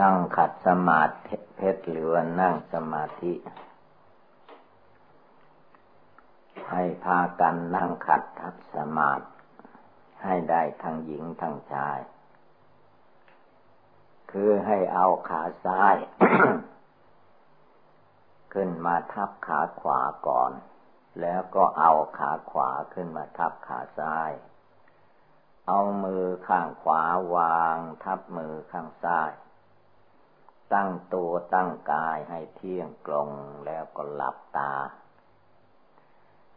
นั่งขัดสมาธิเพชรหรือว่านั่งสมาธิ ให้พากันนั่งขัดทับสมาธิให้ได้ทั้งหญิงทั้งชาย คือให้เอาขาซ้าย ขึ้นมาทับขาขวาก่อน แล้วก็เอาขาขวาขึ้นมาทับขาซ้ายเอามือข้างขวาวางทับมือข้างซ้าย ตั้งตัวตั้งกายให้เที่ยงตรงแล้วก็หลับตา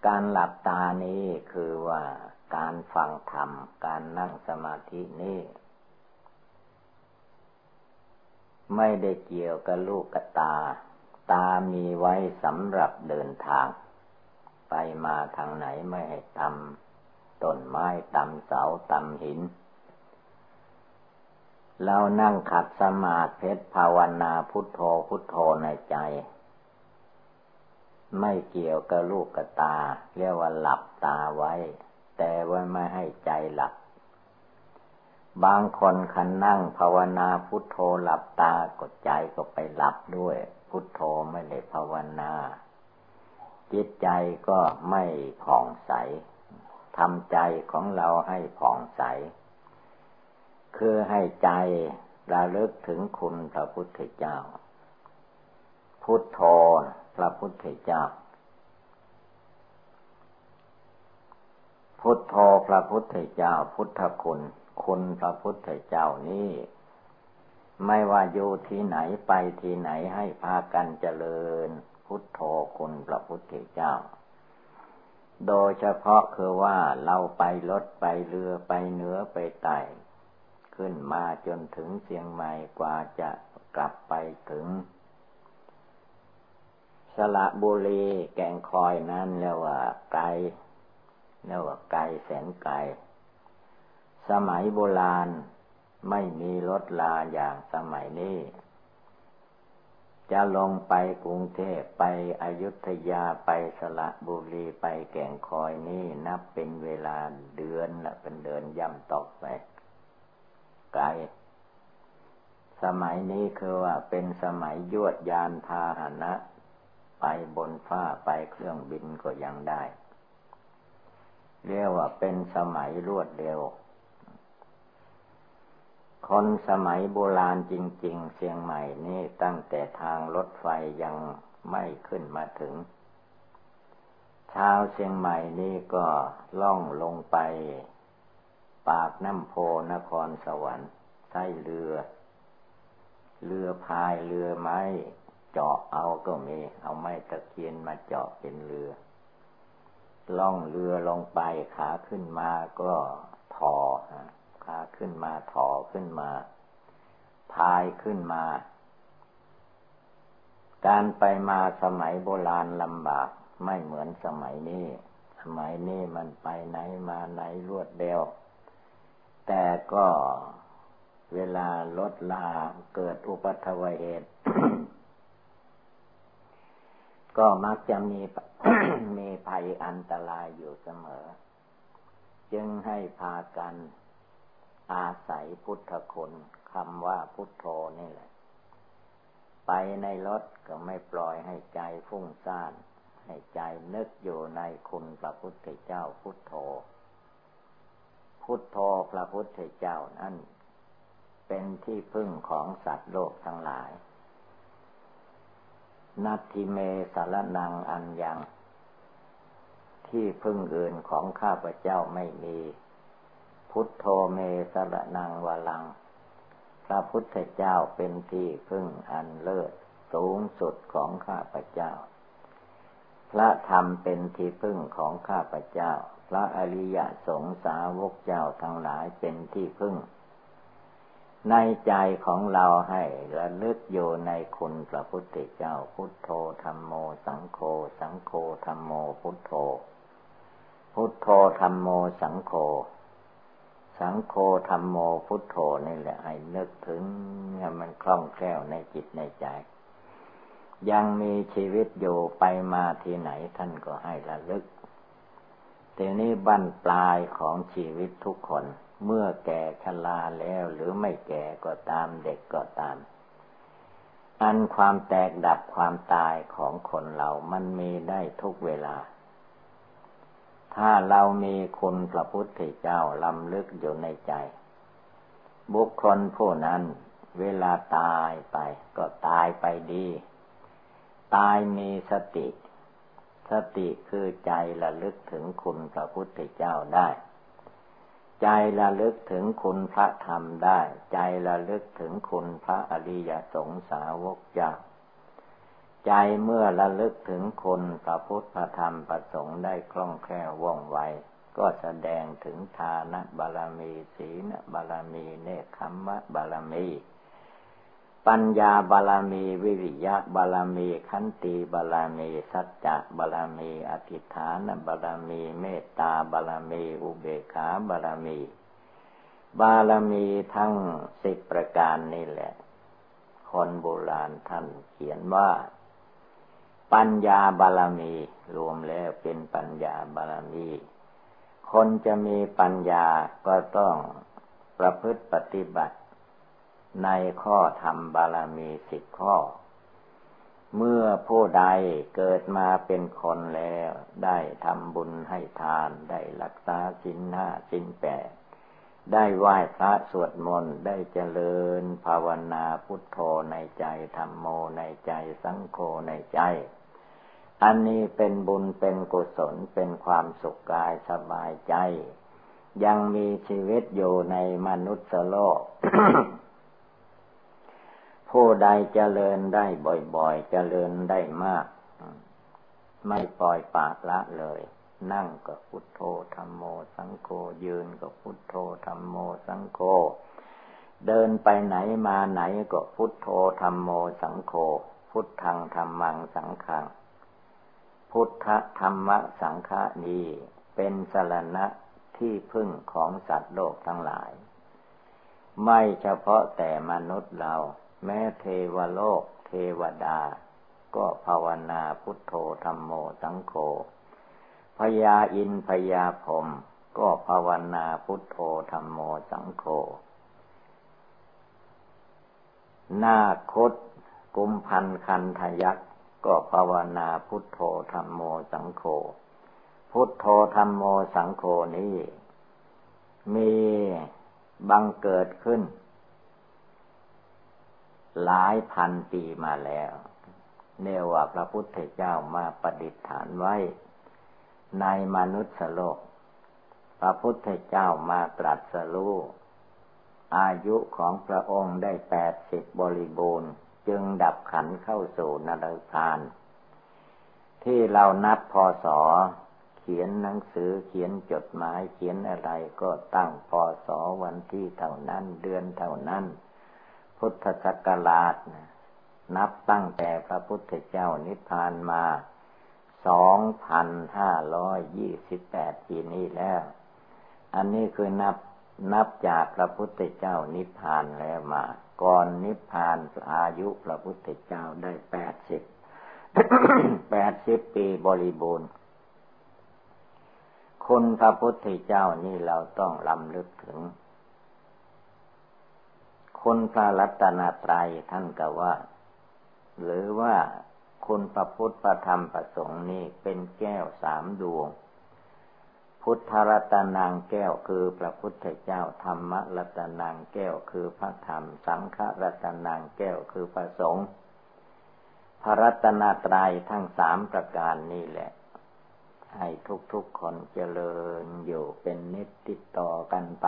การหลับตานี้คือว่าการฟังธรรม การนั่งสมาธินี้ไม่ได้เกี่ยวกับลูกกตา ตามีไว้สำหรับเดินทาง ไปมาทางไหนไม่ให้ตำต้นไม้ตำเสาตำหิน เรานั่งขัดสมาธิภาวนาพุทโธพุทโธในใจ ไม่เกี่ยวกับลูกกตา เรียกว่าหลับตาไว้ แต่ว่าไม่ให้ใจหลับ บางคนคันนั่งภาวนาพุทโธหลับตากดใจก็ไปหลับด้วย พุทโธไม่ได้ภาวนา จิตใจก็ไม่ผ่องใสทำใจของเราให้ผ่องใส คือให้ใจระลึกถึงคุณพระพุทธเจ้า พุทโธพระพุทธเจ้า พุทโธพระพุทธเจ้า พุทธคุณ คุณพระพุทธเจ้านี้ไม่ว่าอยู่ที่ไหนไปที่ไหนให้พากันเจริญ พุทโธคุณพระพุทธเจ้า โดยเฉพาะคือว่าเราไปรถไปเรือไปเหนือไปใต้ ขึ้นมาจนถึงเชียงใหม่กว่าจะกลับไปถึง สระบุรีแกงคอยนั้นเรียกว่าไกลเรียกว่าไกลแสนไกล สมัยโบราณไม่มีรถลาอย่างสมัยนี้ จะลงไปกรุงเทพไปอยุธยาไปสระบุรีไปแก่งคอยนี่นับเป็นเวลาเดือนละเป็นเดือนย่ำตกไป ไกล สมัยนี้คือว่าเป็นสมัยยวดยานพาหนะ ไปบนฟ้าไปเครื่องบินก็ยังได้ เรียกว่าเป็นสมัยรวดเร็ว คนสมัยโบราณจริง ๆ เชียงใหม่นี่ตั้งแต่ทางรถไฟยังไม่ขึ้นมาถึงชาวเชียงใหม่นี่ก็ล่องลงไป ปากน้ำโพนครสวรรค์ใช้เรือ เรือพายเรือไม้ เจาะเอาก็มี เอาไม้ตะเคียนมาเจาะเป็นเรือ ล่องเรือลงไปขาขึ้นมาก็ถอขาขึ้นมาถอขึ้นมา พายขึ้นมา การไปมาสมัยโบราณลำบากไม่เหมือนสมัยนี้ สมัยนี้มันไปไหนมาไหนรวดเร็ว แต่ก็เวลารถลาเกิดอุปัตวเหตุ ก็มักจะมีมีภัยอันตรายอยู่เสมอ จึงให้พากันอาศัยพุทธคุณคำว่าพุทโธนี่แหละ ไปในรถก็ไม่ปล่อยให้ใจฟุ้งซ่าน ให้ใจนึกอยู่ในคุณพระพุทธเจ้าพุทโธ พุทโธพระพุทธเจ้านั้นเป็นที่พึ่งของสัตว์โลกทั้งหลาย นัตทิเมสารนังอันยัง ที่พึ่งอื่นของข้าพเจ้าไม่มี พุทโธเมสารนังวลัง พระพุทธเจ้าเป็นที่พึ่งอันเลิศสูงสุดของข้าพเจ้า พระธรรมเป็นที่พึ่งของข้าพเจ้า พระอริยสงสาวกเจ้าทั้งหลายเป็นที่พึ่ง ในใจของเราให้ระลึกอยู่ในคุณพระพุทธเจ้าพุทโธธรรมโมสังโฆสังโฆธรรมโมพุทโธ พุทโธธรรมโมสังโฆสังโฆธรรมโมพุทโธนี่แหละให้นึกถึงให้มันคล่องแคล่วในจิตในใจ ยังมีชีวิตอยู่ไปมาที่ไหนท่านก็ให้ระลึก ทีนี้บั้นปลายของชีวิตทุกคน เมื่อแก่ชราแล้วหรือไม่แก่ก็ตามเด็กก็ตาม อันความแตกดับความตายของคนเรามันมีได้ทุกเวลา ถ้าเรามีคุณพระพุทธเจ้าลำลึกอยู่ในใจ บุคคลผู้นั้นเวลาตายไปก็ตายไปดี ตายมีสติ สติคือใจระลึกถึงคุณพระพุทธเจ้าได้ ใจระลึกถึงคุณพระธรรมได้ ใจระลึกถึงคุณพระอริยสงสาวกเจ้า ใจเมื่อระลึกถึงคุณพระพุทธพระธรรมประสงค์ได้คล่องแคล่วว่องไว ก็แสดงถึงทานบารมี ศีลบารมี เนคขมะบารมี ปัญญาบาลามี วิริยะบาลามี ขันติบาลามี สัจจะบาลามี อธิฐานบาลามี เมตตาบาลามี อุเบกขาบาลามี บาลามีทั้งสิบประการนี่แหละ คนโบราณท่านเขียนว่า ปัญญาบาลามี รวมแล้วเป็นปัญญาบาลามี คนจะมีปัญญาก็ต้องประพฤติปฏิบัติ ในข้อธรรมบารมีสิบข้อ เมื่อผู้ใดเกิดมาเป็นคนแล้ว ได้ทำบุญให้ทานได้รักษาสินห้าสินแปดได้ไหว้พระสวดมนต์ได้เจริญภาวนาพุทโธในใจธรรมโมในใจสังโฆในใจ อันนี้เป็นบุญเป็นกุศลเป็นความสุขกายสบายใจ ยังมีชีวิตอยู่ในมนุษย์โลก ผู้ใดเจริญได้บ่อยๆ เจริญได้มาก ไม่ปล่อยปากละเลย นั่งก็พุทโธธรรมโม สังโฆยืนก็พุทโธธรรมโม สังโฆเดินไปไหนมาไหนก็พุทโธธรรมโม สังโฆพุทธังธรรมังสังขัง พุทธธรรมสังฆานี้เป็นสรณะที่พึ่งของสัตว์โลกทั้งหลาย ไม่เฉพาะแต่มนุษย์เรา แม้เทวโลก เทวดา ก็ภาวนาพุทโธธรรมโมสังโฆพญาอินพญาพรมก็ภาวนาพุทโธธรรมโมสังโฆนาคตกุมพันคันทยักษ์ก็ภาวนาพุทโธธรรมโมสังโฆพุทโธธรรมโมสังโฆนี้ มีบังเกิดขึ้น หลายพันปีมาแล้วเนว่าพระพุทธเจ้ามาประดิษฐานไว้ ในมนุษย์โลก พระพุทธเจ้ามาตรัสรู้อายุของพระองค์ได้แปดสิบบริบูรณ์ จึงดับขันเข้าสู่นรกพาน ที่เรานับพศเขียนหนังสือเขียนจดหมายเขียนอะไรก็ตั้งพศวันที่เท่านั้นเดือนเท่านั้น พุทธศักราชนับตั้งแต่พระพุทธเจ้านิพพานมาสองพันห้าร้อยยี่สิบแปดปีนี้แล้ว อันนี้คือนับนับจากพระพุทธเจ้านิพพานแล้วมา ก่อนนิพพานอายุพระพุทธเจ้าได้แปดสิบแปดสิบปีบริบูรณ์คุณพระพุทธเจ้านี่เราต้องลำลึกถึง คุณพระรัตนตรัยท่านก็ว่า หรือว่าคุณพระพุทธพระธรรมพระสงฆ์นี่เป็นแก้วสามดวง พุทธรัตนางแก้วคือพระพุทธเจ้าธรรมรัตนางแก้วคือพระธรรม สังฆรัตนางแก้วคือพระสงฆ์พระรัตนตรัยทั้งสามประการนี่แหละ ให้ทุกๆคนเจริญอยู่เป็นนิติต่อกันไป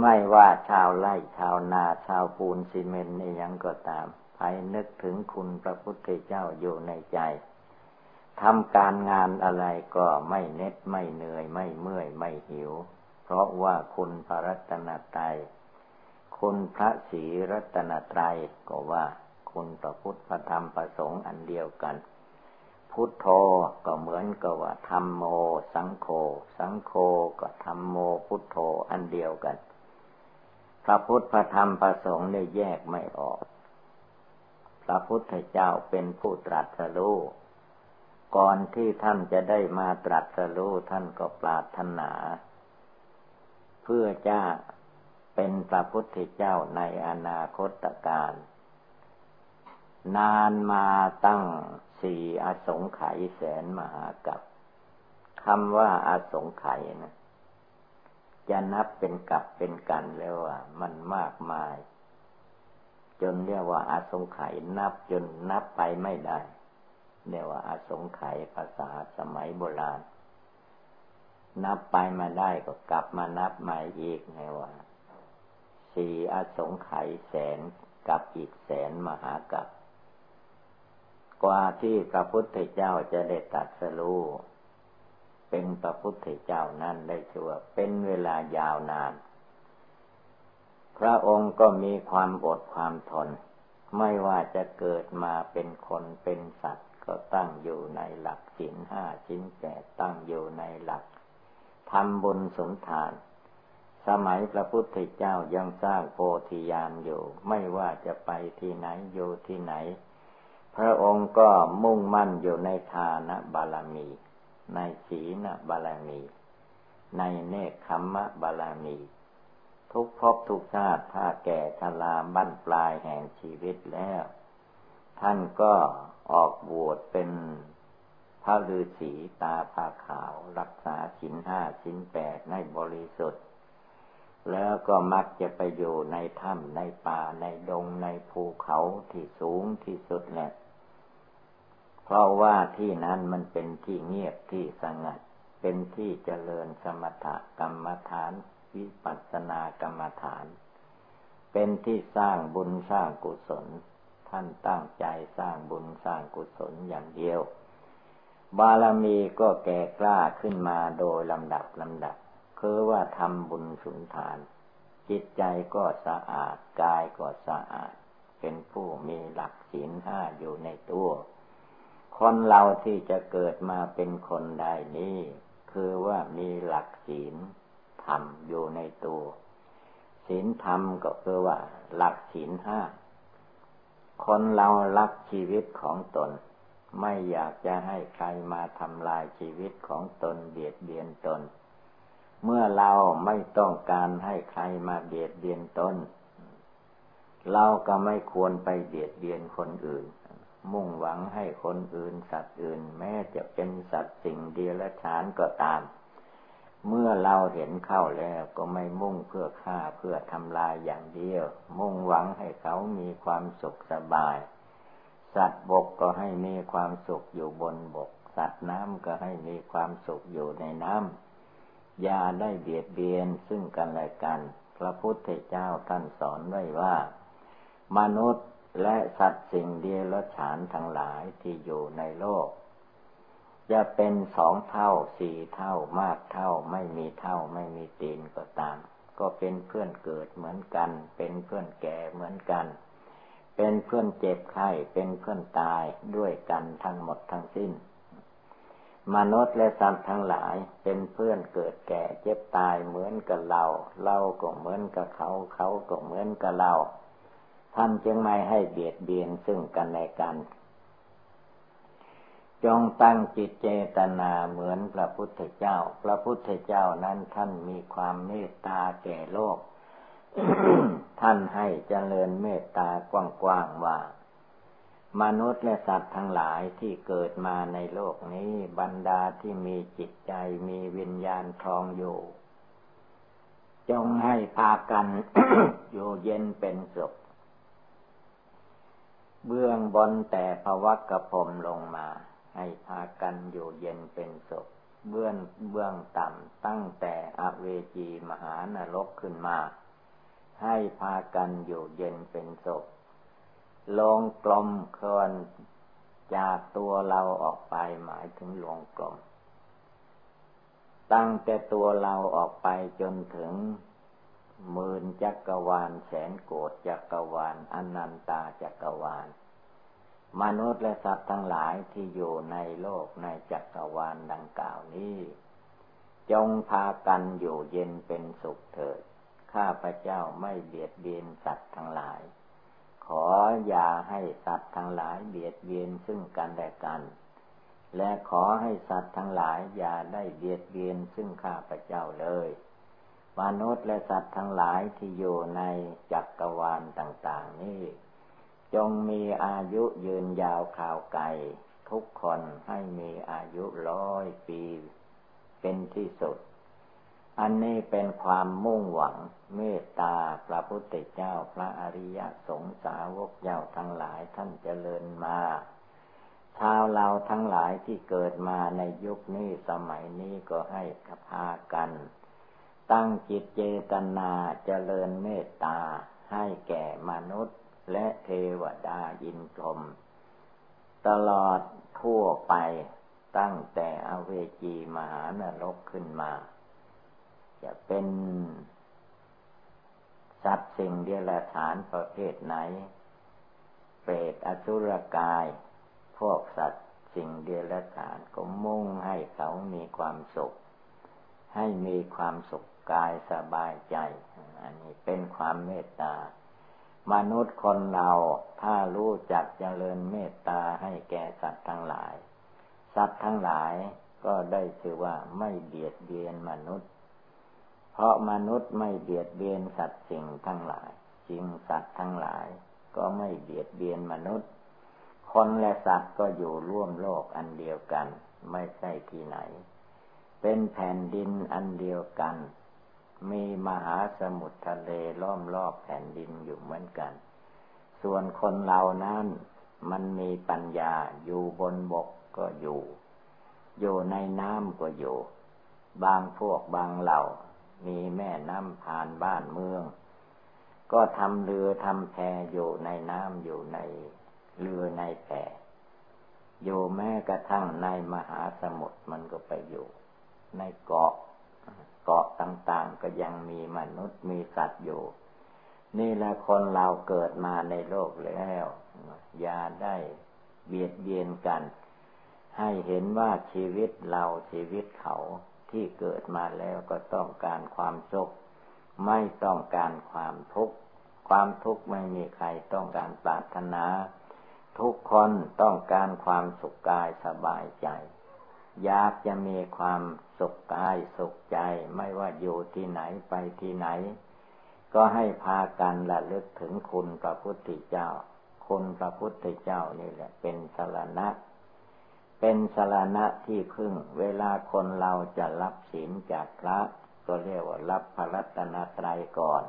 ไม่ว่าชาวไร่ชาวนาชาวปูนซีเมนต์นี่ยังก็ตามใครนึกถึงคุณพระพุทธเจ้าอยู่ในใจทำการงานอะไรก็ไม่เน็ดไม่เหนื่อยไม่เมื่อยไม่หิว เพราะว่าคุณพระรัตนตรัยคุณพระศรีรัตนตรัยก็ว่า คุณพระพุทธพระธรรมพระสงฆ์อันเดียวกัน พุทโธก็เหมือนกับว่าธรรมโม สังโฆสังโฆก็ธรรมโมพุทโธอันเดียวกัน พระพุทธพระธรรมพระสงฆ์เนี่ยแยกไม่ออก พระพุทธเจ้าเป็นผู้ตรัสรู้ก่อนที่ท่านจะได้มาตรัสรู้ท่านก็ปรารถนา เพื่อจะเป็นพระพุทธเจ้าในอนาคตการ นานมาตั้งสี่อสงไขยแสนมหากับคำว่าอาสงไขยนะ จะนับเป็นกับเป็นกันแล้วว่ามันมากมาย จนเรียกว่าอาสงไขยนับจนนับไปไม่ได้เรียกว่าอาสงไขยภาษาสมัยโบราณ นับไปมาได้ก็กลับมานับใหม่อีกไงว่าสี่อาสงไขยแสนกับอีกแสนมหากับ กว่าที่พระพุทธเจ้าจะได้ตัดสรู้ เป็นพระพุทธเจ้านั้นได้ชื่อว่าเป็นเวลายาวนาน พระองค์ก็มีความอดความทน ไม่ว่าจะเกิดมาเป็นคนเป็นสัตว์ ก็ตั้งอยู่ในหลักศีลห้าชิ้นแปดตั้งอยู่ในหลักทำบุญสมทาน สมัยพระพุทธเจ้ายังสร้างโพธิญาณอยู่ ไม่ว่าจะไปที่ไหนอยู่ที่ไหน พระองค์ก็มุ่งมั่นอยู่ในทานบารมี ในศีลบารมี ในเนคขมมะบารมี ทุกภพทุกชาติถ้าแก่ชราบั้นปลายแห่งชีวิตแล้ว ท่านก็ออกบวชเป็นพระฤาษีตาผาขาว รักษาสินห้าสินแปดในบริสุทธิ์ แล้วก็มักจะไปอยู่ในถ้ำในป่าในดงในภูเขาที่สูงที่สุดแหละ เพราะว่าที่นั้นมันเป็นที่เงียบที่สงัด เป็นที่เจริญสมถกรรมฐาน วิปัสสนากรรมฐาน เป็นที่สร้างบุญสร้างกุศล ท่านตั้งใจสร้างบุญสร้างกุศลอย่างเดียว บารมีก็แก่กล้าขึ้นมาโดยลำดับลำดับ คือว่าทำบุญสุนทาน จิตใจก็สะอาด กายก็สะอาด เป็นผู้มีหลักศีลห้าอยู่ในตัว คนเราที่จะเกิดมาเป็นคนได้นี้ คือว่ามีหลักศีลธรรมอยู่ในตัวศีลธรรมก็คือว่า หลักศีลห้า คนเรารักชีวิตของตน ไม่อยากจะให้ใครมาทำลายชีวิตของตนเบียดเบียนตน เมื่อเราไม่ต้องการให้ใครมาเบียดเบียนตน เราก็ไม่ควรไปเบียดเบียนคนอื่น มุ่งหวังให้คนอื่นสัตว์อื่น แม้จะเป็นสัตว์สิ่งเดียละฉานก็ตาม เมื่อเราเห็นเข้าแล้วก็ไม่มุ่งเพื่อฆ่าเพื่อทำลายอย่างเดียว มุ่งหวังให้เขามีความสุขสบาย สัตว์บกก็ให้มีความสุขอยู่บนบก สัตว์น้ำก็ให้มีความสุขอยู่ในน้ำอย่าได้เบียดเบียนซึ่งกันและกัน พระพุทธเจ้าท่านสอนไว้ว่า มนุษย์ และสัตว์สิ่งเดียรฉานทั้งหลายที่อยู่ในโลก จะเป็นสองเท่าสี่เท่ามากเท่าไม่มีเท่าไม่มีตีนก็ตาม ก็เป็นเพื่อนเกิดเหมือนกัน เป็นเพื่อนแก่เหมือนกัน เป็นเพื่อนเจ็บไข้เป็นเพื่อนตายด้วยกันทั้งหมดทั้งสิ้น มนุษย์และสัตว์ทั้งหลายเป็นเพื่อนเกิดแก่เจ็บตายเหมือนกับเรา เราก็เหมือนกับเขาเขาก็เหมือนกับเรา ท่านจึงไม่ให้เบียดเบียนซึ่งกันและกัน จงตั้งจิตเจตนาเหมือนพระพุทธเจ้า พระพุทธเจ้านั้นท่านมีความเมตตาแก่โลก ท่านให้เจริญเมตตากว้างๆว่า มนุษย์และสัตว์ทั้งหลายที่เกิดมาในโลกนี้บรรดาที่มีจิตใจมีวิญญาณทองอยู่จงให้พากันอยู่เย็นเป็นสุข บนแต่ภวักระพมลงมา ให้พากันอยู่เย็นเป็นสุขเบื้องเบื้องต่ำตั้งแต่อเวจีมหานรกขึ้นมา ให้พากันอยู่เย็นเป็นสุขลงกลมเคลื่อนจากตัวเราออกไปหมายถึงลงกลม ตั้งแต่ตัวเราออกไปจนถึงหมื่นจักรวาลแสนโกดจักรวาลอนันตาจักรวาล มนุษย์และสัตว์ทั้งหลายที่อยู่ในโลกในจักรวาลดังกล่าวนี้ จงพากันอยู่เย็นเป็นสุขเถิด ข้าพเจ้าไม่เบียดเบียนสัตว์ทั้งหลาย ขออย่าให้สัตว์ทั้งหลายเบียดเบียนซึ่งกันและกัน และขอให้สัตว์ทั้งหลายอย่าได้เบียดเบียนซึ่งข้าพเจ้าเลย มนุษย์และสัตว์ทั้งหลายที่อยู่ในจักรวาลต่าง ๆ นี้ จงมีอายุยืนยาวข่าวไกลทุกคนให้มีอายุร้อยปี เป็นที่สุด อันนี้เป็นความมุ่งหวังเมตตาพระพุทธเจ้าพระอริยสงสาวกเจ้าทั้งหลายท่านเจริญมา ชาวเราทั้งหลายที่เกิดมาในยุคนี้สมัยนี้ก็ให้กพากัน ตั้งจิตเจตนาเจริญเมตตาให้แก่มนุษย์ และเทวดาอินทรม ตลอดทั่วไปตั้งแต่อเวจีมหานรกขึ้นมา จะเป็นสัตว์สิ่งเดียรฐานประเภทไหน เปรตอสุรกาย พวกสัตว์สิ่งเดียรฐานก็มุ่งให้เขามีความสุข ให้มีความสุขกายสบายใจ อันนี้เป็นความเมตตา มนุษย์คนเราถ้ารู้จักเจริญเมตตาให้แก่สัตว์ทั้งหลาย สัตว์ทั้งหลายก็ได้ชื่อว่าไม่เบียดเบียนมนุษย์ เพราะมนุษย์ไม่เบียดเบียนสัตว์สิ่งทั้งหลายจริงสัตว์ทั้งหลาย ก็ไม่เบียดเบียนมนุษย์ คนและสัตว์ก็อยู่ร่วมโลกอันเดียวกัน ไม่ใช่ที่ไหน เป็นแผ่นดินอันเดียวกัน มีมหาสมุทรทะเลล้อมรอบแผ่นดินอยู่เหมือนกัน ส่วนคนเรานั้นมันมีปัญญาอยู่บนบกก็อยู่ อยู่ในน้ำก็อยู่ บางพวกบางเหล่า มีแม่น้ำผ่านบ้านเมือง ก็ทำเรือทำแพอยู่ในน้ำอยู่ในเรือในแพอยู่แม้กระทั่งในมหาสมุทรมันก็ไปอยู่ ในเกาะ เกาะต่างๆ ก็ยังมีมนุษย์มีสัตว์อยู่ นี่แหละคนเราเกิดมาในโลกแล้ว อย่าได้เบียดเบียนกัน ให้เห็นว่าชีวิตเราชีวิตเขาที่เกิดมาแล้วก็ต้องการความสุข ไม่ต้องการความทุกข์ความทุกข์ไม่มีใครต้องการปรารถนา ทุกคนต้องการความสุขกายสบายใจ อยากจะมีความ สุขกายสุขใจไม่ว่าอยู่ที่ไหนไปที่ไหน ก็ให้พากันระลึกถึงคุณพระพุทธเจ้า คุณพระพุทธเจ้านี่แหละ เป็นสารณะ เป็นสารณะที่พึ่ง เวลาคนเราจะรับศีลจากพระ ก็เรียกว่ารับพระรัตนตรัยก่อน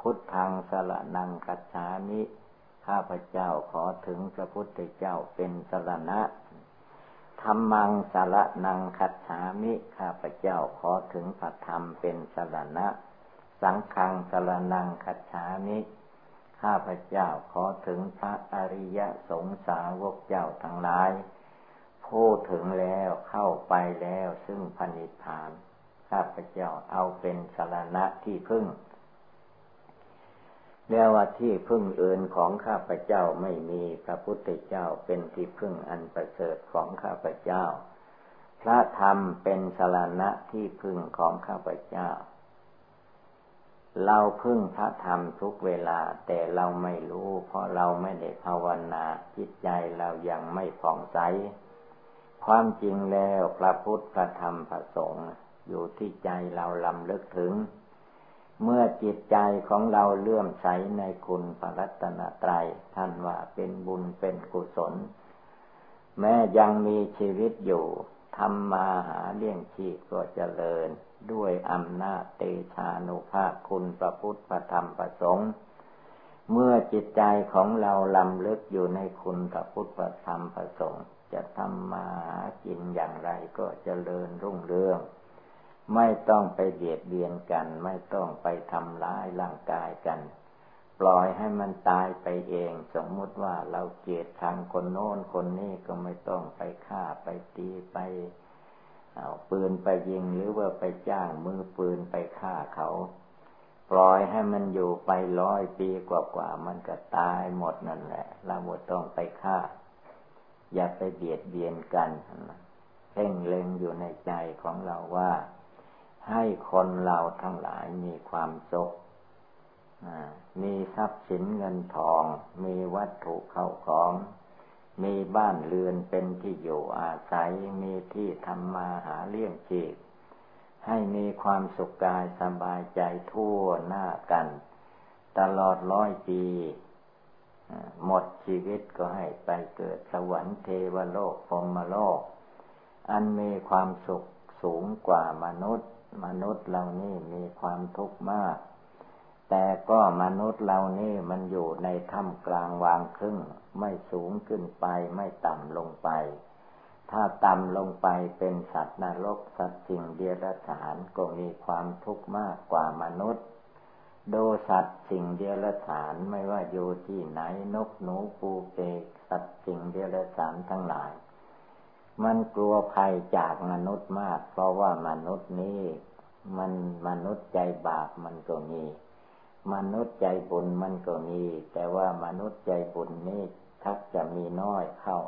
พุทธังสารนังคัจฉามิข้าพเจ้าขอถึงพระพุทธเจ้าเป็นสารณะ ธรรมังสารนังคัจฉามิข้าพเจ้าขอถึงพระธรรมเป็นสารณะ สังฆังสารนังคัจฉามิข้าพเจ้าขอถึงพระอริยสงสาวกเจ้าทั้งหลายพูดถึงแล้วเข้าไปแล้วซึ่งพนิพาน ข้าพเจ้าเอาเป็นสารณะที่พึ่ง เรียกว่าที่พึ่งอื่นของข้าพเจ้าไม่มีพระพุทธเจ้าเป็นที่พึ่งอันประเสริฐของข้าพเจ้า พระธรรมเป็นสารณะที่พึ่งของข้าพเจ้า เราพึ่งพระธรรมทุกเวลาแต่เราไม่รู้ เพราะเราไม่ได้ภาวนาจิตใจเรายังไม่ผ่องใส ความจริงแล้วพระพุทธพระธรรมพระสงฆ์อยู่ที่ใจเราลำลึกถึง เมื่อจิตใจของเราเลื่อมใสในคุณพระรัตนตรัยท่านว่าเป็นบุญเป็นกุศล แม้ยังมีชีวิตอยู่ทำมาหาเลี้ยงชีพก็เจริญ ด้วยอำนาจเตชานุภาพคุณพระพุทธพระธรรมพระสงฆ์เมื่อจิตใจของเราลำลึกอยู่ในคุณพระพุทธพระธรรมพระสงฆ์จะทำมาหากินอย่างไรก็เจริญรุ่งเรือง ไม่ต้องไปเบียดเบียนกัน ไม่ต้องไปทำร้ายร่างกายกัน ปล่อยให้มันตายไปเอง สมมุติว่าเราเกลียดทางคนโน้นคนนี้ก็ไม่ต้องไปฆ่าไปตีไปเอาปืนไปยิงหรือว่าไปจ้างมือปืนไปฆ่าเขา ปล่อยให้มันอยู่ไปร้อยปีกว่าๆมันก็ตายหมดนั่นแหละ เราหมดต้องไปฆ่า อย่าไปเบียดเบียนกันเพ่งเล็งอยู่ในใจของเราว่า ให้คนเราทั้งหลายมีความสุขมีทรัพย์สินเงินทอง มีวัตถุเข้าของ มีบ้านเรือนเป็นที่อยู่อาศัย มีที่ทำมาหาเลี้ยงชีพให้มีความสุขกายสบายใจทั่วหน้ากัน ตลอดร้อยปี หมดชีวิตก็ให้ไปเกิดสวรรค์เทวโลกพรมโลก อันมีความสุขสูงกว่ามนุษย์ มนุษย์เรานี่มีความทุกข์มาก แต่ก็มนุษย์เรานี่มันอยู่ในถ้ำกลางวางครึ่ง ไม่สูงขึ้นไปไม่ต่ำลงไป ถ้าต่ำลงไปเป็นสัตว์นรกสัตว์สิ่งเดียรฉานก็มีความทุกข์มากกว่ามนุษย์ดูสัตว์สิ่งเดียรฉานไม่ว่าอยู่ที่ไหนนกหนูปูเปกสัตว์สิ่งเดียรฉานทั้งหลาย มันกลัวภัยจากมนุษย์มาก เพราะว่ามนุษย์นี้มันมนุษย์ใจบาปมันก็มี มนุษย์ใจบุญมันก็มี แต่ว่ามนุษย์ใจบุญนี่ทักจะมีน้อยเข้า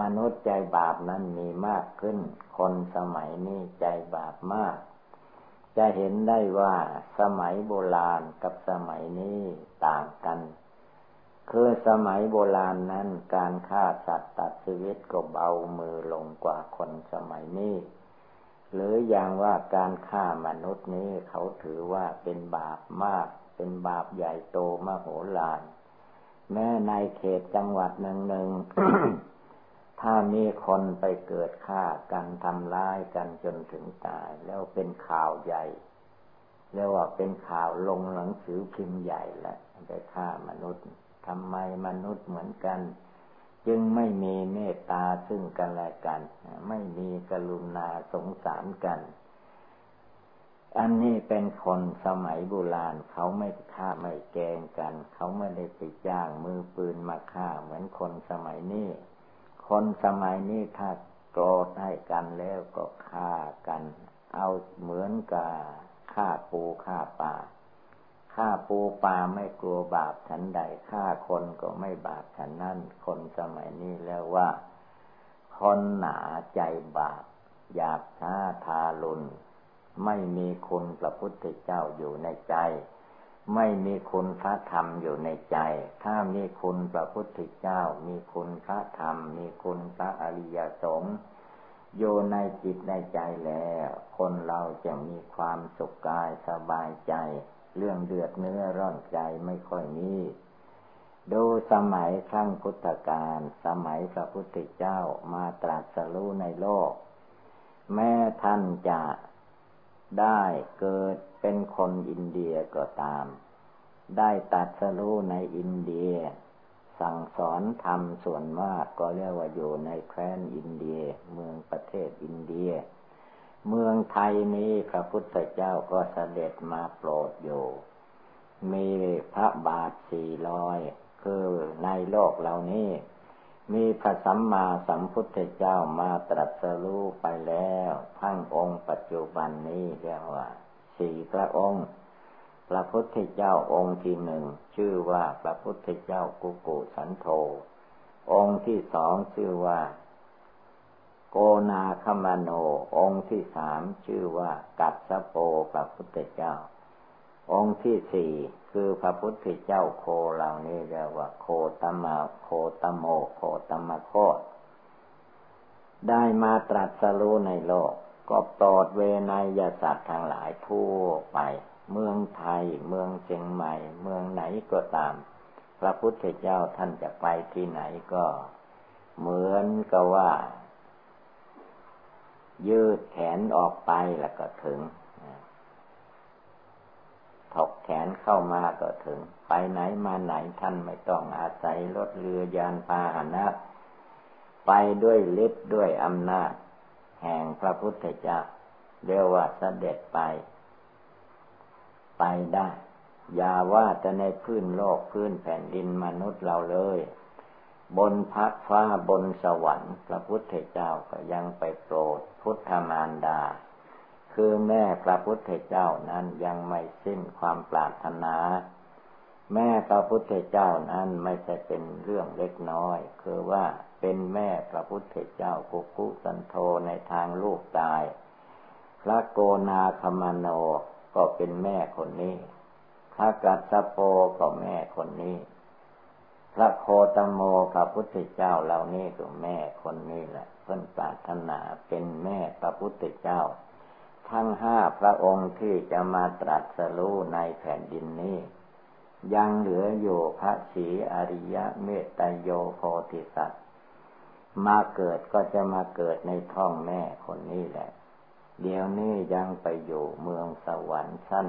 มนุษย์ใจบาปนั้นมีมากขึ้น คนสมัยนี้ใจบาปมาก จะเห็นได้ว่าสมัยโบราณกับสมัยนี้ต่างกัน คือสมัยโบราณนั้นการฆ่าสัตว์ตัดชีวิตก็เบามือลงกว่าคนสมัยนี้ หรืออย่างว่าการฆ่ามนุษย์นี้เขาถือว่าเป็นบาปมาก เป็นบาปใหญ่โตมโหฬารแม้ในเขตจังหวัดหนึ่งหนึ่งถ้ามีคนไปเกิดฆ่ากันทำร้ายกันจนถึงตาย แล้วเป็นข่าวใหญ่เรียกว่าเป็นข่าวลงหนังสือพิมพ์ใหญ่แหละไปฆ่ามนุษย์ ทำไมมนุษย์เหมือนกัน จึงไม่มีเมตตาซึ่งกันและกัน ไม่มีกรุณาสงสารกัน อันนี้เป็นคนสมัยโบราณเขาไม่ฆ่าไม่แกงกัน เขาไม่ได้ไปจ้างมือปืนมาฆ่าเหมือนคนสมัยนี้ คนสมัยนี้ถ้าโกรธให้กันแล้วก็ฆ่ากัน เอาเหมือนกับฆ่าปูฆ่าปลา ฆ่าปูปลาไม่กลัวบาปฉันใดฆ่าคนก็ไม่บาปฉันนั่น คนสมัยนี้แล้วว่า คนหนาใจบาปหยาบช้าทารุณไม่มีคุณพระพุทธเจ้าอยู่ในใจ ไม่มีคุณพระธรรมอยู่ในใจ ถ้ามีคุณพระพุทธเจ้า มีคุณพระธรรม มีคุณพระอริยสงฆ์อยู่ในจิตในใจแล้ว คนเราจะมีความสุขกายสบายใจ เรื่องเดือดเนื้อร้อนใจไม่ค่อยมีดูสมัยครั้งพุทธกาลสมัยพระพุทธเจ้ามาตรัสรู้ในโลก แม้ท่านจะได้เกิดเป็นคนอินเดียก็ตาม ได้ตัดสรู้ในอินเดีย สั่งสอนธรรมส่วนมากก็เรียกว่าอยู่ในแคว้นอินเดีย เมืองประเทศอินเดีย เมืองไทยนี้พระพุทธเจ้าก็เสด็จมาโปรดอยู่ มีพระบาทสี่ร้อยคือในโลกเหล่านี้ มีพระสัมมาสัมพุทธเจ้ามาตรัสรู้ไปแล้วทั้งองค์ปัจจุบันนี้เรียกว่าสี่พระองค์พระพุทธเจ้าองค์ที่หนึ่งชื่อว่าพระพุทธเจ้ากุกุสันโธองค์ที่สองชื่อว่า โกนาคมโนองค์ที่สามชื่อว่า กัสโปพระพุทธเจ้า องค์ที่สี่คือพระพุทธเจ้าโคเหล่านี้เรียกว่า โคตมะโคตโมโคตมโคได้มาตรัสรู้ในโลก ก็โปรดเวนยสัตว์ทั้งหลายทั่วไป เมืองไทย เมืองเชียงใหม่ เมืองไหนก็ตาม พระพุทธเจ้าท่านจะไปที่ไหนก็ เหมือนกับว่า ยืดแขนออกไปแล้วก็ถึงถกแขนเข้ามาก็ถึง ไปไหนมาไหนท่านไม่ต้องอาศัยรถเรือยานพาหนะไปด้วยฤทธิ์ด้วยอำนาจ แห่งพระพุทธเจ้าเรียกว่าเสด็จไป ไปได้ อย่าว่าจะในพื้นโลกพื้นแผ่นดินมนุษย์เราเลย บนพักฟ้าบนสวรรค์ พระพุทธเจ้าก็ยังไปโปรด พุทธมารดา คือแม่พระพุทธเจ้านั้นยังไม่สิ้นความปรารถนา แม่พระพุทธเจ้านั้นไม่ใช่เป็นเรื่องเล็กน้อย คือว่าเป็นแม่พระพุทธเจ้ากุกุสันโธในทางลูกตาย พระโกนาคมโนก็เป็นแม่คนนี้ พระกัสสโปก็แม่คนนี้ พระโคตโมพระพุทธเจ้าเหล่านี้ก็แม่คนนี้แหละ เพิ่นปรารถนาเป็นแม่พระพุทธเจ้า ทั้งห้าพระองค์ที่จะมาตรัสรู้ในแผ่นดินนี้ ยังเหลืออยู่พระศรีอริยะเมตตโยโพธิสัตว์มาเกิดก็จะมาเกิดในท้องแม่คนนี้แหละ เดี๋ยวนี้ยังไปอยู่เมืองสวรรค์ชั้น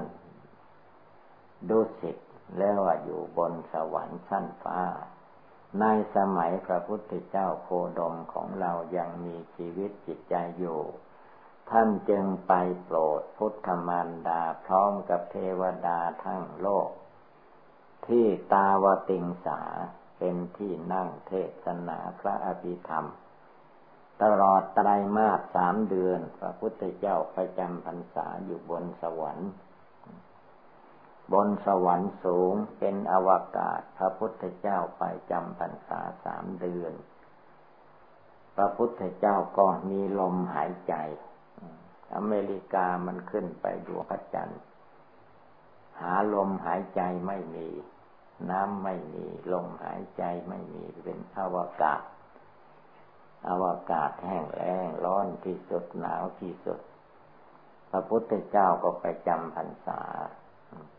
ดุสิตแล้วอยู่บนสวรรค์ชั้นฟ้า ในสมัยพระพุทธเจ้าโคดมของเรายังมีชีวิตจิตใจอยู่ ท่านจึงไปโปรดพุทธมารดาพร้อมกับเทวดาทั้งโลก ที่ตาวติงสาเป็นที่นั่งเทศนาพระอภิธรรม ตลอดไตรมาสสามเดือน พระพุทธเจ้าประจำพรรษาอยู่บนสวรรค์ บนสวรรค์สูงเป็นอวกาศ พระพุทธเจ้าไปจำพรรษาสามเดือน พระพุทธเจ้าก็มีลมหายใจ อเมริกามันขึ้นไปดวงจันทร์หาลมหายใจไม่มี น้ำไม่มีลมหายใจไม่มีเป็นอวกาศ อวกาศแห้งแล้งร้อนที่สุดหนาวที่สุด พระพุทธเจ้าก็ไปจำพรรษา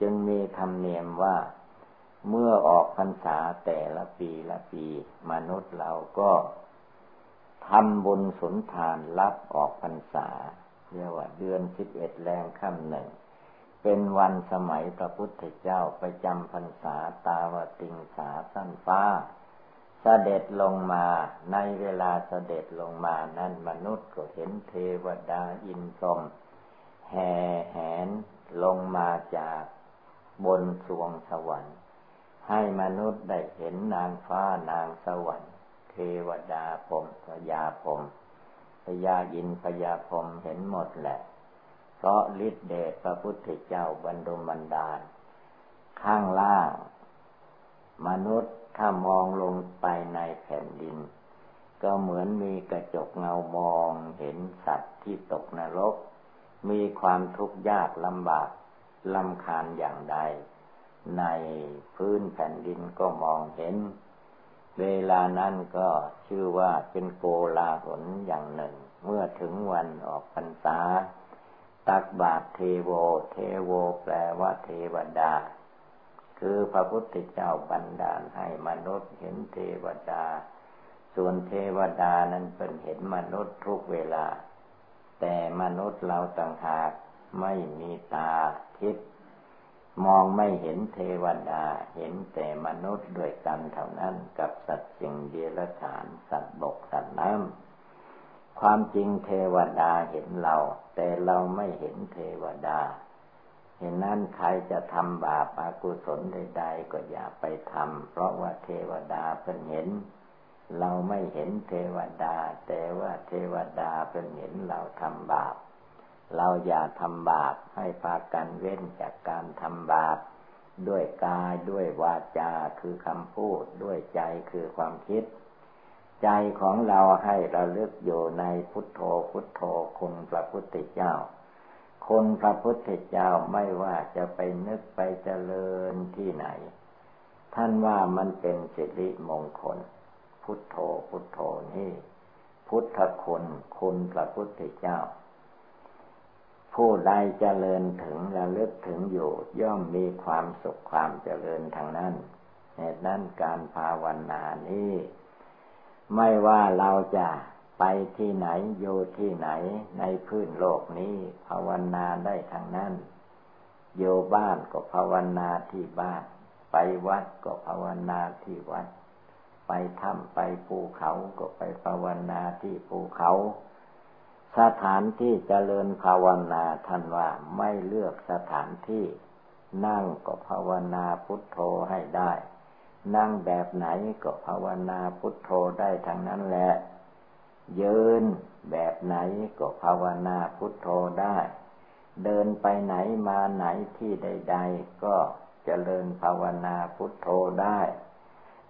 จึงมีธรรมเนียมว่าเมื่อออกพรรษาแต่ละปีละปี มนุษย์เราก็ทำบุญสุนทานรับออกพรรษาเรียกว่าเดือนสิบเอ็ดแรงค่ำหนึ่ง เป็นวันสมัยพระพุทธเจ้าไปจำพรรษาตาวติงสาสั้นฟ้าเสด็จลงมาในเวลาเสด็จลงมานั้นมนุษย์ก็เห็นเทวดาอินทรมแห่แหน ลงมาจากบนสวงสวรรค์ ให้มนุษย์ได้เห็นนางฟ้านางสวรรค์ เทวดาพรมพยาพรมพยายินพยาพรมเห็นหมดแหละ เพราะฤทธิเดชพระพุทธเจ้าบรรดมบันดาล ข้างล่าง มนุษย์ถ้ามองลงไปในแผ่นดิน ก็เหมือนมีกระจกเงามองเห็นสัตว์ที่ตกนรก มีความทุกข์ยากลำบากลำคาญอย่างใด ในพื้นแผ่นดินก็มองเห็น เวลานั้นก็ชื่อว่าเป็นโกลาหลอย่างหนึ่ง เมื่อถึงวันออกพรรษา ตักบาทเทโว เทโวแปลว่าเทวดา คือพระพุทธเจ้าบันดาลให้มนุษย์เห็นเทวดา ส่วนเทวดานั้นเป็นเห็นมนุษย์ทุกเวลา แต่มนุษย์เราต่างหากไม่มีตาทิพย์มองไม่เห็นเทวดา เห็นแต่มนุษย์ด้วยกันเท่านั้นกับสัตว์สิ่งเดรัจฉาน สัตว์บกสัตว์น้ำความจริงเทวดาเห็นเรา แต่เราไม่เห็นเทวดาเห็นนั้นใครจะทำบาปอากุศลใด ๆ ก็อย่าไปทำเพราะว่าเทวดาเป็นเห็น เราไม่เห็นเทวดา แต่ว่าเทวดาเป็นเห็นเราทำบาป เราอย่าทำบาปให้พากันเว้นจากการทำบาป ด้วยกายด้วยวาจาคือคำพูดด้วยใจคือความคิด ใจของเราให้เระลึกอยู่ในพุทโธพุทโธคุณพระพุทธเจ้าคนพระพุทธเจ้าไม่ว่าจะไปนึกไปเจริญที่ไหน ท่านว่ามันเป็นสิริมงคล พุทโธพุทโธนี่ พุทธคุณคุณพระพุทธเจ้า ผู้ใดเจริญถึงระลึกถึงอยู่ ย่อมมีความสุขความเจริญทางนั้นเหตุนั้นการภาวนานี้ ไม่ว่าเราจะไปที่ไหนอยู่ที่ไหนในพื้นโลกนี้ ภาวนาได้ทางนั้นอยู่บ้านก็ภาวนาที่บ้าน ไปวัดก็ภาวนาที่วัด ไปถ้ำไปภูเขาก็ไปภาวนาที่ภูเขา สถานที่เจริญภาวนาท่านว่าไม่เลือกสถานที่ นั่งก็ภาวนาพุทโธให้ได้ นั่งแบบไหนก็ภาวนาพุทโธได้ทั้งนั้นแหละ ยืนแบบไหนก็ภาวนาพุทโธได้ เดินไปไหนมาไหนที่ใด ๆ ก็เจริญภาวนาพุทโธได้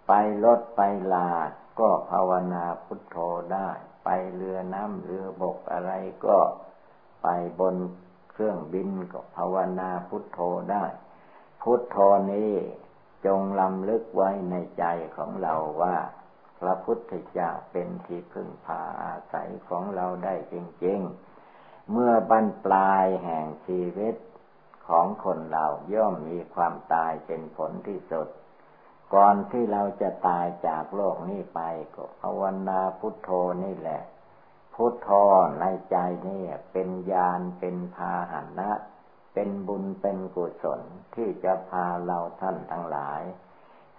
ไปรถไปลา ก็ภาวนาพุทโธได้ ไปเรือน้ำเรือบกอะไรก็ไปบนเครื่องบินก็ภาวนาพุทโธได้ พุทโธนี้จงลำลึกไว้ในใจของเราว่า พระพุทธเจ้าเป็นที่พึ่งพาอาศัยของเราได้จริงเมื่อบั้นปลายแห่งชีวิตของคนเราย่อมมีความตายเป็นผลที่สุด ก่อนที่เราจะตายจากโลกนี้ไปก็ภาวนาพุทโธนี่แหละ พุทโธในใจนี่เป็นญาณเป็นพาหันะ เป็นบุญเป็นกุศลที่จะพาเราท่านทั้งหลาย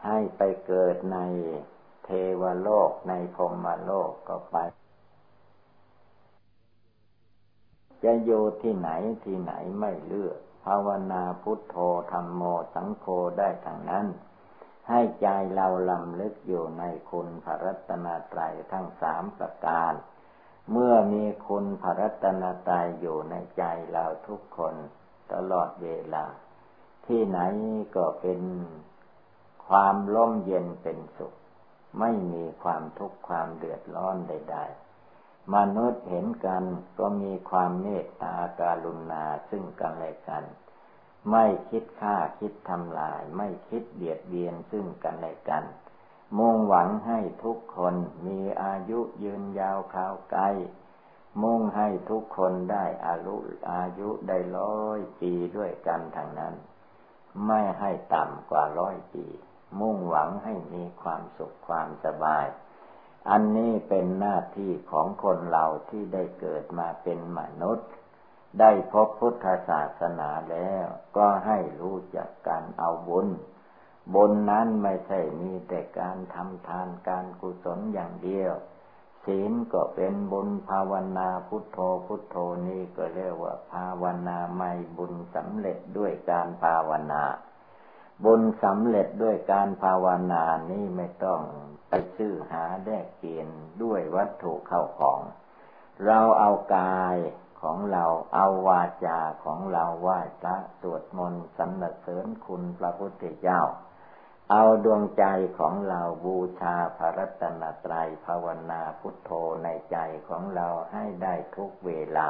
ให้ไปเกิดในเทวโลกในพรมโลกก็ไป จะอยู่ที่ไหนที่ไหนไม่เลือกภาวนาพุทโธธรรมโมสังโฆได้ทางนั้น ให้ใจเราลำลึกอยู่ในคุณพระรัตนตรัยทั้งสามประการ เมื่อมีคุณพระรัตนตรัยอยู่ในใจเราทุกคนตลอดเวลา ที่ไหนก็เป็นความร่มเย็นเป็นสุข ไม่มีความทุกข์ความเดือดร้อนใด ๆ มนุษย์เห็นกันก็มีความเมตตาการุณาซึ่งกันและกัน ไม่คิดฆ่าคิดทำลาย ไม่คิดเบียดเบียนซึ่งกันและกัน มุ่งหวังให้ทุกคนมีอายุยืนยาวข่าวไกล มุ่งให้ทุกคนได้อายุอายุได้ร้อยปีด้วยกันทางนั้น ไม่ให้ต่ำกว่าร้อยปี มุ่งหวังให้มีความสุขความสบาย อันนี้เป็นหน้าที่ของคนเราที่ได้เกิดมาเป็นมนุษย์ ได้พบพุทธศาสนาแล้วก็ให้รู้จักการเอาบุญบุญนั้นไม่ใช่มีแต่การทำทานการกุศลอย่างเดียว ศีลก็เป็นบุญภาวนาพุทโธพุทโธนี่ก็เรียกว่าภาวนาไม่บุญสำเร็จด้วยการภาวนา บุญสำเร็จด้วยการภาวนานี้ไม่ต้องไปซื้อหาแดกเกียนด้วยวัตถุเข้าของ เราเอากาย ของเรา เอาวาจาของเราไหว้พระสวดมนต์สรรเสริญคุณพระพุทธเจ้า เอาดวงใจของเราบูชาพระรัตนตรัยภาวนาพุทโธในใจของเราให้ได้ทุกเวลา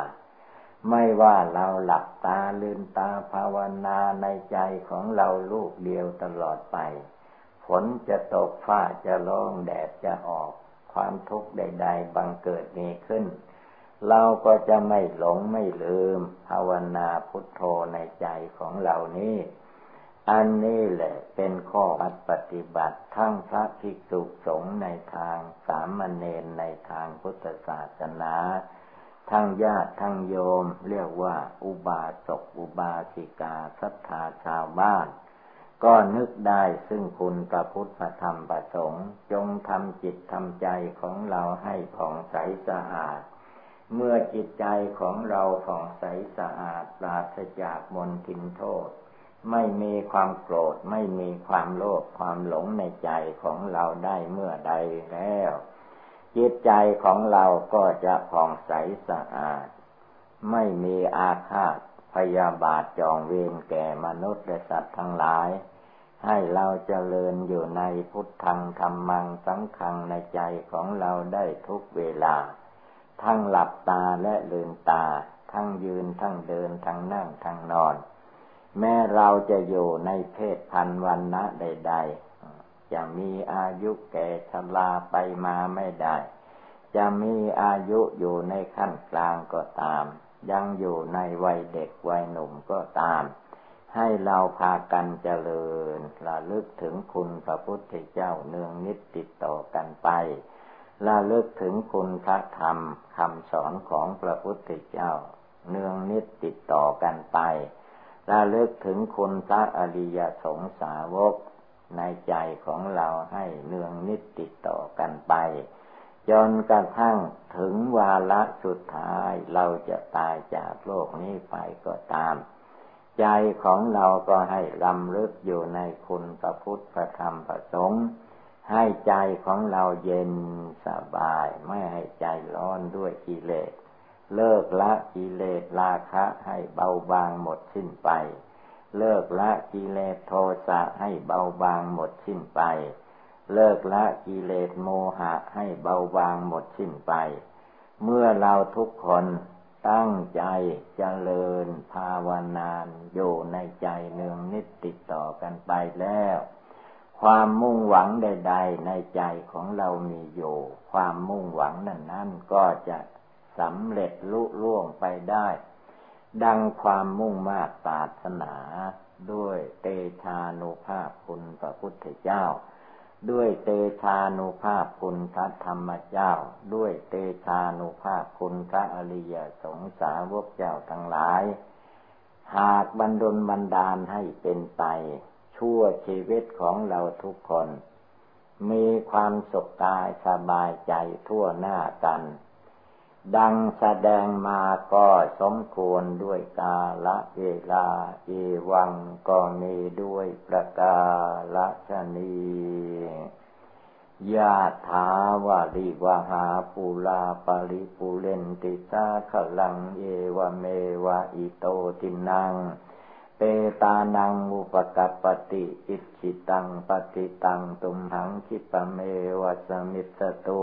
ไม่ว่าเราหลับตาลืมตาภาวนาในใจของเราลูกเดียวตลอดไป ฝนจะตกฟ้าจะร้องแดดจะออก ความทุกข์ใด ๆ บังเกิดมีขึ้น เราก็จะไม่หลงไม่ลืม ภาวนาพุทโธในใจของเรานี้ อันนี้แหละเป็นข้อปฏิบัติทั้งพระภิกษุสงฆ์ในทางสามเณรในทางพุทธศาสนาทั้งญาติทั้งโยมเรียกว่า อุบาสกอุบาสิกาศรัทธาชาวบ้าน ก็นึกได้ซึ่งคุณพระพุทธธรรมประสงค์ จงทำจิตทำใจของเราให้ผ่องใสสะอาด เมื่อจิตใจของเราผ่องใสสะอาดปราศจากมลทินโทษ ไม่มีความโกรธ ไม่มีความโลภความหลงในใจของเราได้เมื่อใดแล้ว จิตใจของเราก็จะผ่องใสสะอาด ไม่มีอาฆาตพยาบาทจองเวรแก่มนุษย์และสัตว์ทั้งหลาย ให้เราเจริญอยู่ในพุทธังธรรมังสังขังในใจของเราได้ทุกเวลา ทั้งหลับตาและลืมตา ทั้งยืนทั้งเดินทั้งนั่งทั้งนอน แม้เราจะอยู่ในเพศพันวันนะใด ๆ จะมีอายุแก่ชราไปมาไม่ได้ จะมีอายุอยู่ในขั้นกลางก็ตาม ยังอยู่ในวัยเด็กวัยหนุ่มก็ตาม ให้เราพากันเจริญระลึกถึงคุณพระพุทธเจ้าเนืองนิดติดต่อกันไป ระลึกถึงคุณพระธรรมคำสอนของพระพุทธเจ้า เนืองนิดติดต่อกันไประลึกถึงคุณพระอริยสงสาวกในใจของเราให้เนืองนิดติดต่อกันไปจนกระทั่งถึงวาระสุดท้ายเราจะตายจากโลกนี้ไปก็ตาม ใจของเราก็ให้ลำลึกอยู่ในคุณพระพุทธพระธรรมพระสงฆ์ ให้ใจของเราเย็นสบาย ไม่ให้ใจร้อนด้วยกิเลส เลิกละกิเลสราคะให้เบาบางหมดสิ้นไป เลิกละกิเลสโทสะให้เบาบางหมดสิ้นไป เลิกละกิเลสโมหะให้เบาบางหมดสิ้นไป เมื่อเราทุกคนตั้งใจเจริญภาวนานอยู่ในใจเนืองนิดติดต่อกันไปแล้ว ความมุ่งหวังใด ๆ ในใจของเรามีอยู่ ความมุ่งหวังนั้นนั้นก็จะสำเร็จลุล่วงไปได้ ดังความมุ่งมาตศาสนาด้วยเตชานุภาพคุณพระพุทธเจ้า ด้วยเตชานุภาพคุณพระธรรมเจ้า ด้วยเตชานุภาพคุณพระอริยสงสาวกเจ้าทั้งหลาย หากบรรดลบันดาลให้เป็นไป ชั่วชีวิตของเราทุกคน มีความสุขกายสบายใจทั่วหน้ากัน ดังแสดงมาก็สมควรด้วยกาละเวลาเอวังก็มีด้วยประการฉะนี้ ยะถาวาริวะหาปูราปะริปูเรนติสาคะรังเอวะเมวะอิโต ทินนัง เปตานังอุปะกัปปะติอิจฉิตังปัตถิตังตุมหัง ขิปปะเมวะ สะมิชฌะตุ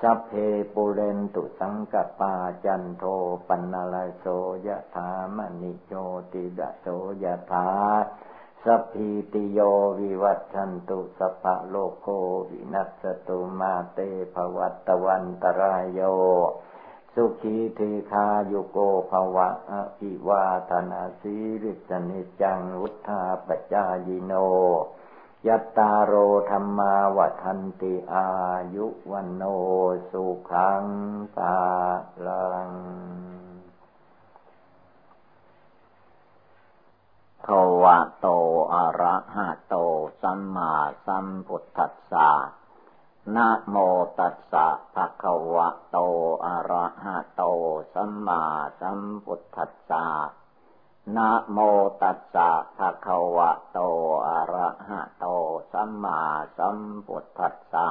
สัพเพปูเรนตุสังกัปปาจันโทปัณณะระโสยะถา มะณิโชติระโสยะถาสัพพีติโยวิวัชชันตุสัพพะโรโควินัสสะตุมาเต ภะวัตวันตะราโย สุขี ทีฆายุโก ภะวะ อะภิวาทะนะสีลิสสะ นิจจังวุฑฒาปะจายิโน จัตตาโรธัมมาวัฑฒันติอายุวันโนสุขังตาลัง โทวะโตอะระหะโต สัมมาสัมพุทธัสสะ นะโมตัสสะภะคะวะโต อะระหะโต สัมมาสัมพุทธัสสะนะโมตัสสะภะคะวะโต อะระหะโต สัมมาสัมพุทธัสสะ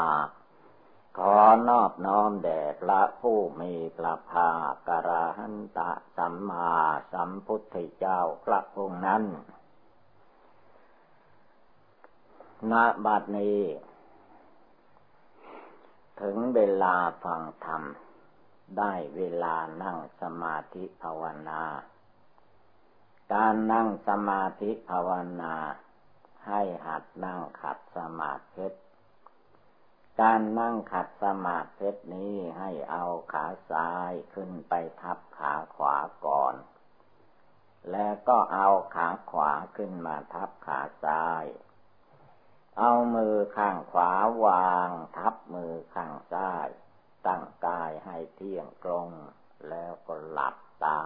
ขอนอบน้อมแด่พระผู้มีพระภาคกระหันตะสัมมาสัมพุทธเจ้าพระองค์นั้นณบัดนี้ ถึงเวลาฟังธรรม ได้เวลานั่งสมาธิภาวนา การนั่งสมาธิภาวนา ให้หัดนั่งขัดสมาธิการนั่งขัดสมาธินี้ให้เอาขาซ้ายขึ้นไปทับขาขวาก่อน แล้วก็เอาขาขวาขึ้นมาทับขาซ้าย เอามือข้างขวาวาง ทับมือข้างซ้าย ตั้งกายให้เที่ยงตรง แล้วก็หลับตา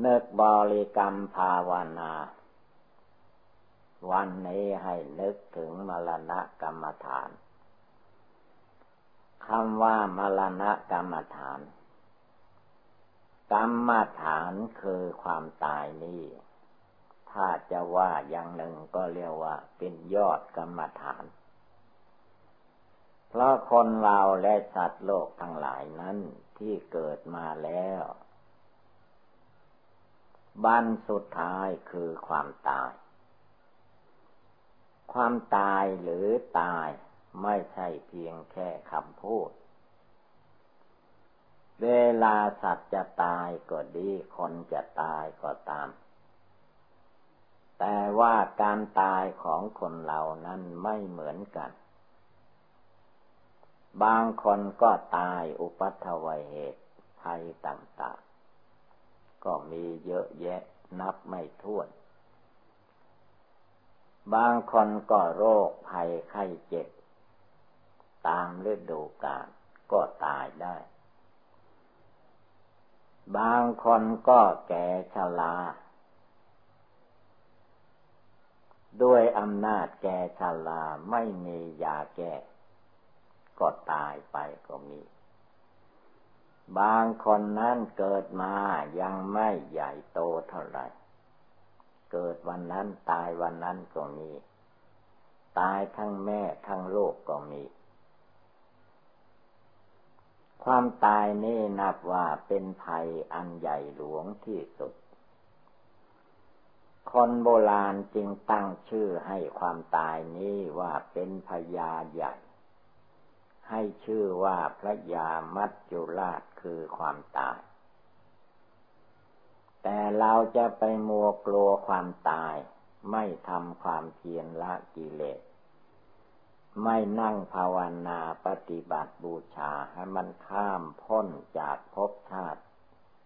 เนึกบริกรรมภาวนา วันนี้ให้นึกถึงมรณะกรรมฐานคำว่ามรณะกรรมฐาน กรรมฐานคือความตายนี่ ถ้าจะว่าอย่างหนึ่งก็เรียกว่าเป็นยอดกรรมฐาน เพราะคนเราและสัตว์โลกทั้งหลายนั้นที่เกิดมาแล้วบันสุดท้ายคือความตาย ความตายหรือตายไม่ใช่เพียงแค่คำพูด เวลาสัตว์จะตายก็ดี คนจะตายก็ตาม แต่ว่าการตายของคนเหล่านั้นไม่เหมือนกัน บางคนก็ตายอุปัตถวัยเหตุภัยต่างๆ ก็มีเยอะแยะนับไม่ถ้วน บางคนก็โรคภัยไข้เจ็บ ตามฤดูกาลก็ตายได้ บางคนก็แก่ชรา ด้วยอำนาจแก่ชราไม่มียาแก้ก็ตายไปก็มี บางคนนั้นเกิดมายังไม่ใหญ่โตเท่าไหร่ เกิดวันนั้นตายวันนั้นก็มี ตายทั้งแม่ทั้งลูกก็มี ความตายนี่นับว่าเป็นภัยอันใหญ่หลวงที่สุด คนโบราณจึงตั้งชื่อให้ความตายนี้ว่าเป็นพยาใหญ่ ให้ชื่อว่าพระยามัจจุราชคือความตาย แต่เราจะไปมัวกลัวความตาย ไม่ทำความเพียรละกิเลส ไม่นั่งภาวนาปฏิบัติบูชาให้มันข้ามพ้นจากภพชาติ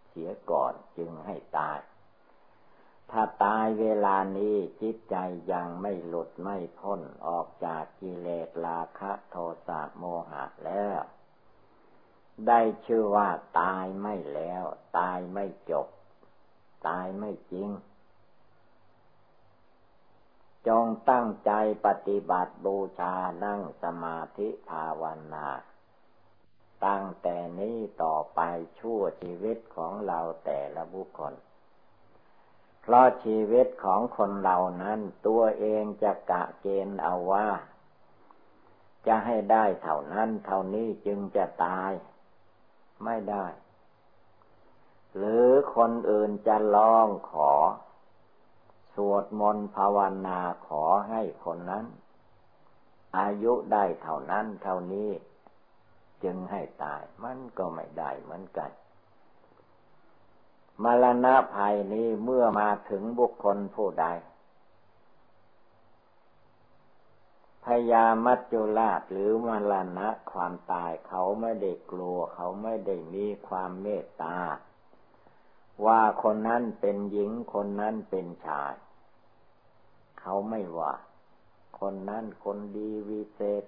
เสียก่อนจึงให้ตาย ถ้าตายเวลานี้จิตใจยังไม่หลุดไม่พ้นออกจากกิเลสราคะโทสะโมหะแล้ว ได้ชื่อว่าตายไม่แล้ว ตายไม่จบ ตายไม่จริง จงตั้งใจปฏิบัติบูชานั่งสมาธิภาวนาตั้งแต่นี้ต่อไปชั่วชีวิตของเราแต่ละบุคคล เพราะชีวิตของคนเรานั้น ตัวเองจะกะเกณฑ์เอาว่า จะให้ได้เท่านั้น เท่านี้จึงจะตาย ไม่ได้ หรือคนอื่นจะลองขอ สวดมนต์ภาวนาขอให้คนนั้น อายุได้เท่านั้น เท่านี้ จึงให้ตายมันก็ไม่ได้เหมือนกัน มรณะภัยนี้เมื่อมาถึงบุคคลผู้ใดพยามัจจุราชหรือมรณะความตายเขาไม่ได้กลัว เขาไม่ได้มีความเมตตา ว่าคนนั้นเป็นหญิงคนนั้นเป็นชาย เขาไม่ว่า คนนั้นคนดีวิเศษ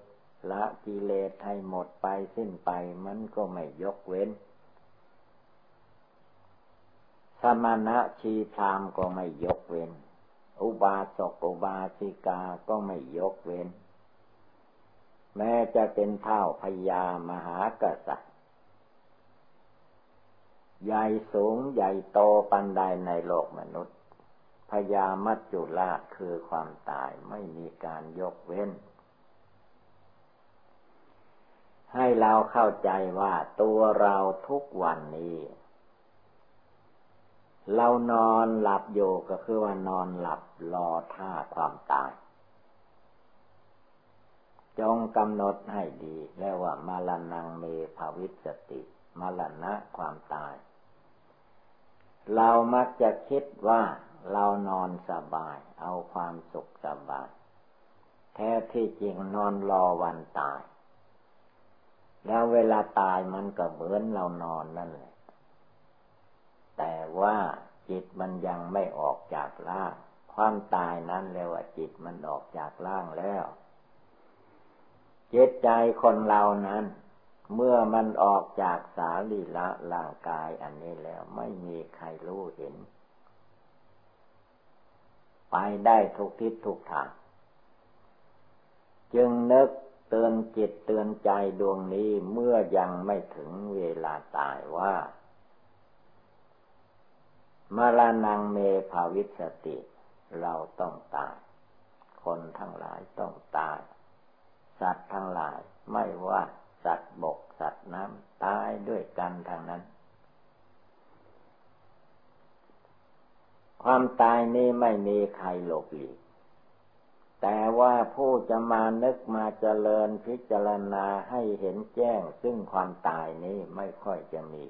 ละกิเลสให้หมดไปสิ้นไปมันก็ไม่ยกเว้น สมณะชีพรามก็ไม่ยกเว้น อุบาสกอุบาสิกาก็ไม่ยกเว้น แม้จะเป็นเท่าพญามหากษัตริย์ ใหญ่สูงใหญ่โตปันใดในโลกมนุษย์พยามัจจุราชคือความตายไม่มีการยกเว้น ให้เราเข้าใจว่าตัวเราทุกวันนี้ เรานอนหลับอยู่ก็คือว่านอนหลับรอท่าความตาย จงกำหนดให้ดีแล้วว่ามาลนังเมภาวิสติมาลณะความตาย เรามักจะคิดว่าเรานอนสบาย เอาความสุขสบาย แท้ที่จริงนอนรอวันตาย แล้วเวลาตายมันก็เหมือนเรานอนนั่นแหละ แต่ว่าจิตมันยังไม่ออกจากร่าง ความตายนั้นเรียกว่าจิตมันออกจากร่างแล้วจิตใจคนเรานั้น เมื่อมันออกจากสาลีละร่างกายอันนี้แล้วไม่มีใครรู้เห็น ไปได้ทุกทิศทุกทาง จึงนึกเตือนจิตเตือนใจดวงนี้เมื่อยังไม่ถึงเวลาตายว่า มรณงเมภาวิสติ เราต้องตาย คนทั้งหลายต้องตาย สัตว์ทั้งหลายไม่ว่าสัตว์บกสัตว์น้ำตายด้วยกันทางนั้น ความตายนี้ไม่มีใครหลบหลีกแต่ว่าผู้จะมานึกมาเจริญพิจารณาให้เห็นแจ้งซึ่งความตายนี้ไม่ค่อยจะมี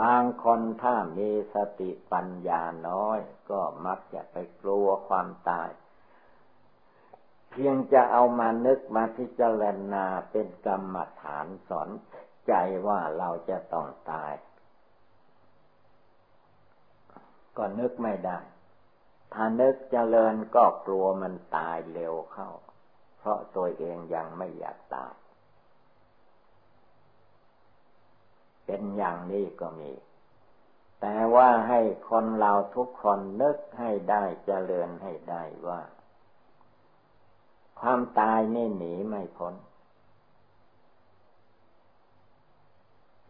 บางคนถ้ามีสติปัญญาน้อย ก็มักจะไปกลัวความตาย เพียงจะเอามานึกมาพิจารณาเป็นกรรมฐานสอนใจว่าเราจะต้องตาย ก็นึกไม่ได้ ถ้านึกเจริญก็กลัวมันตายเร็วเข้า เพราะตัวเองยังไม่อยากตาย เป็นอย่างนี้ก็มี แต่ว่าให้คนเราทุกคนนึกให้ได้เจริญให้ได้ว่า ความตายนี่หนีไม่พ้น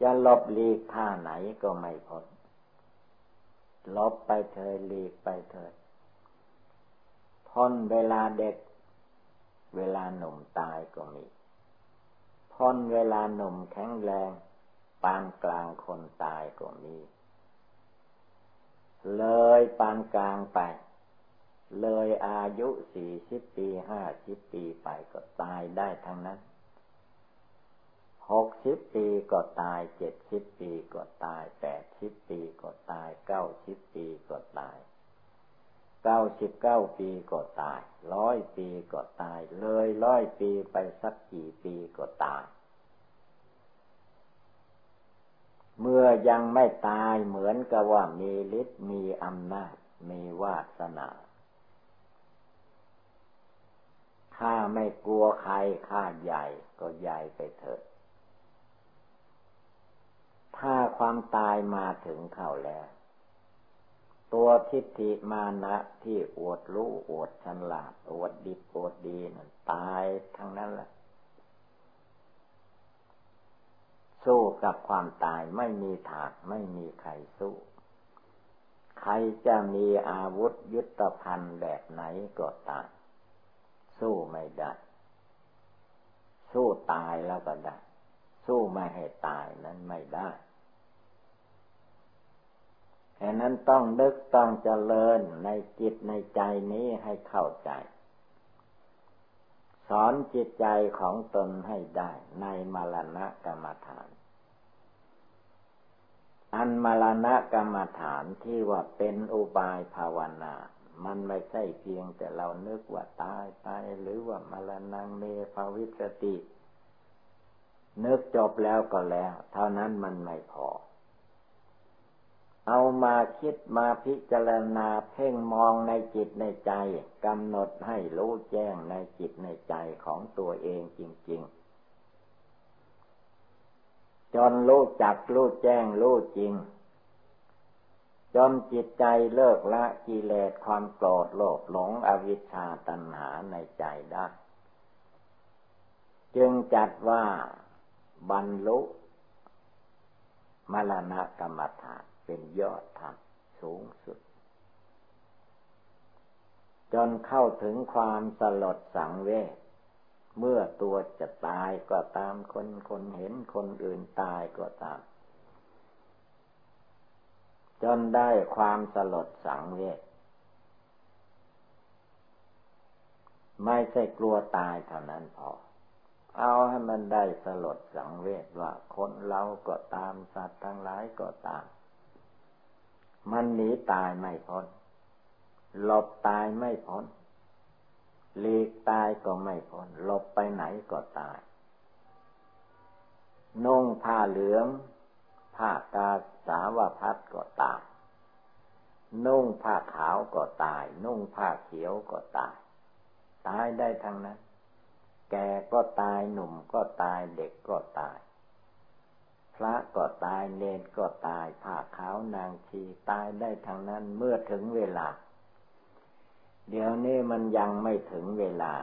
จะลบลีกท่าไหนก็ไม่พ้นลบไปเถิดหลีกไปเถิดพ้นเวลาเด็ก เวลาหนุ่มตายก็มีพ้นเวลาหนุ่มแข็งแรง ปานกลางคนตายก็มี เลยปานกลางไป เลยอายุสี่สิบปีห้าสิบปีไปก็ตายได้ทั้งนั้นหกสิบปีก็ตายเจ็ดสิบปีก็ตายแปดสิบปีก็ตายเก้าสิบปีก็ตายเก้าสิบเก้าปีก็ตายร้อยปีก็ตาย เลยร้อยปีไปสักกี่ปีก็ตาย เมื่อยังไม่ตายเหมือนกับว่ามีฤทธิ์มีอำนาจ มีวาสนาข้าไม่กลัวใครข้าใหญ่ก็ใหญ่ไปเถิดถ้าความตายมาถึงเข้าแล้ว ตัวทิฏฐิมานะที่อวดรู้อวดฉลาดอวดดีอวดดีนั่นตายทั้งนั้นแหละ สู้กับความตายไม่มีถากไม่มีใครสู้ ใครจะมีอาวุธยุทธภัณฑ์แบบไหนก็ตามสู้ไม่ได้ สู้ตายแล้วก็ได้ สู้ไม่ให้ตายนั้นไม่ได้แค่นั้นต้องนึกต้องเจริญในจิตในใจนี้ให้เข้าใจ สอนจิตใจของตนให้ได้ในมรณะกรรมฐาน อันมรณะกรรมฐานที่ว่าเป็นอุบายภาวนา มันไม่ใช่เพียงแต่เรานึกว่าตายไปหรือว่ามรณงเมภาวิสตินึกจบแล้วก็แล้ว เท่านั้นมันไม่พอ เอามาคิดมาพิจารณาเพ่งมองในจิตในใจกำหนดให้รู้แจ้งในจิตในใจของตัวเองจริง ๆ จนรู้จักรู้แจ้งรู้จริง จนจิตใจเลิกละกิเลสความโกรธโลภหลงอวิชชาตัณหาในใจได้ จึงจัดว่าบรรลุมรณะกรรมฐานเป็นยอดธรรมสูงสุด จนเข้าถึงความสลดสังเวช เมื่อตัวจะตายก็ตามคนคนเห็นคนอื่นตายก็ตาม จนได้ความสลดสังเวชไม่ใช่กลัวตายเท่านั้นพอ เอาให้มันได้สลดสังเวชว่าคนเราก็ตามสัตว์ทั้งหลายก็ตาม มันหนีตายไม่พ้นหลบตายไม่พ้น หลีกตายก็ไม่พ้นหลบไปไหนก็ตาย นุ่งผ้าเหลือง ผ้ากาสาวพัดก็ตาย นุ่งผ้าขาวก็ตาย นุ่งผ้าเขียวก็ตาย ตายได้ทั้งนั้น แก่ก็ตายหนุ่มก็ตายเด็กก็ตาย พระก็ตายเนรก็ตาย ผ้าขาวนางชีตายได้ทั้งนั้นเมื่อถึงเวลา เดี๋ยวนี้มันยังไม่ถึงเวลา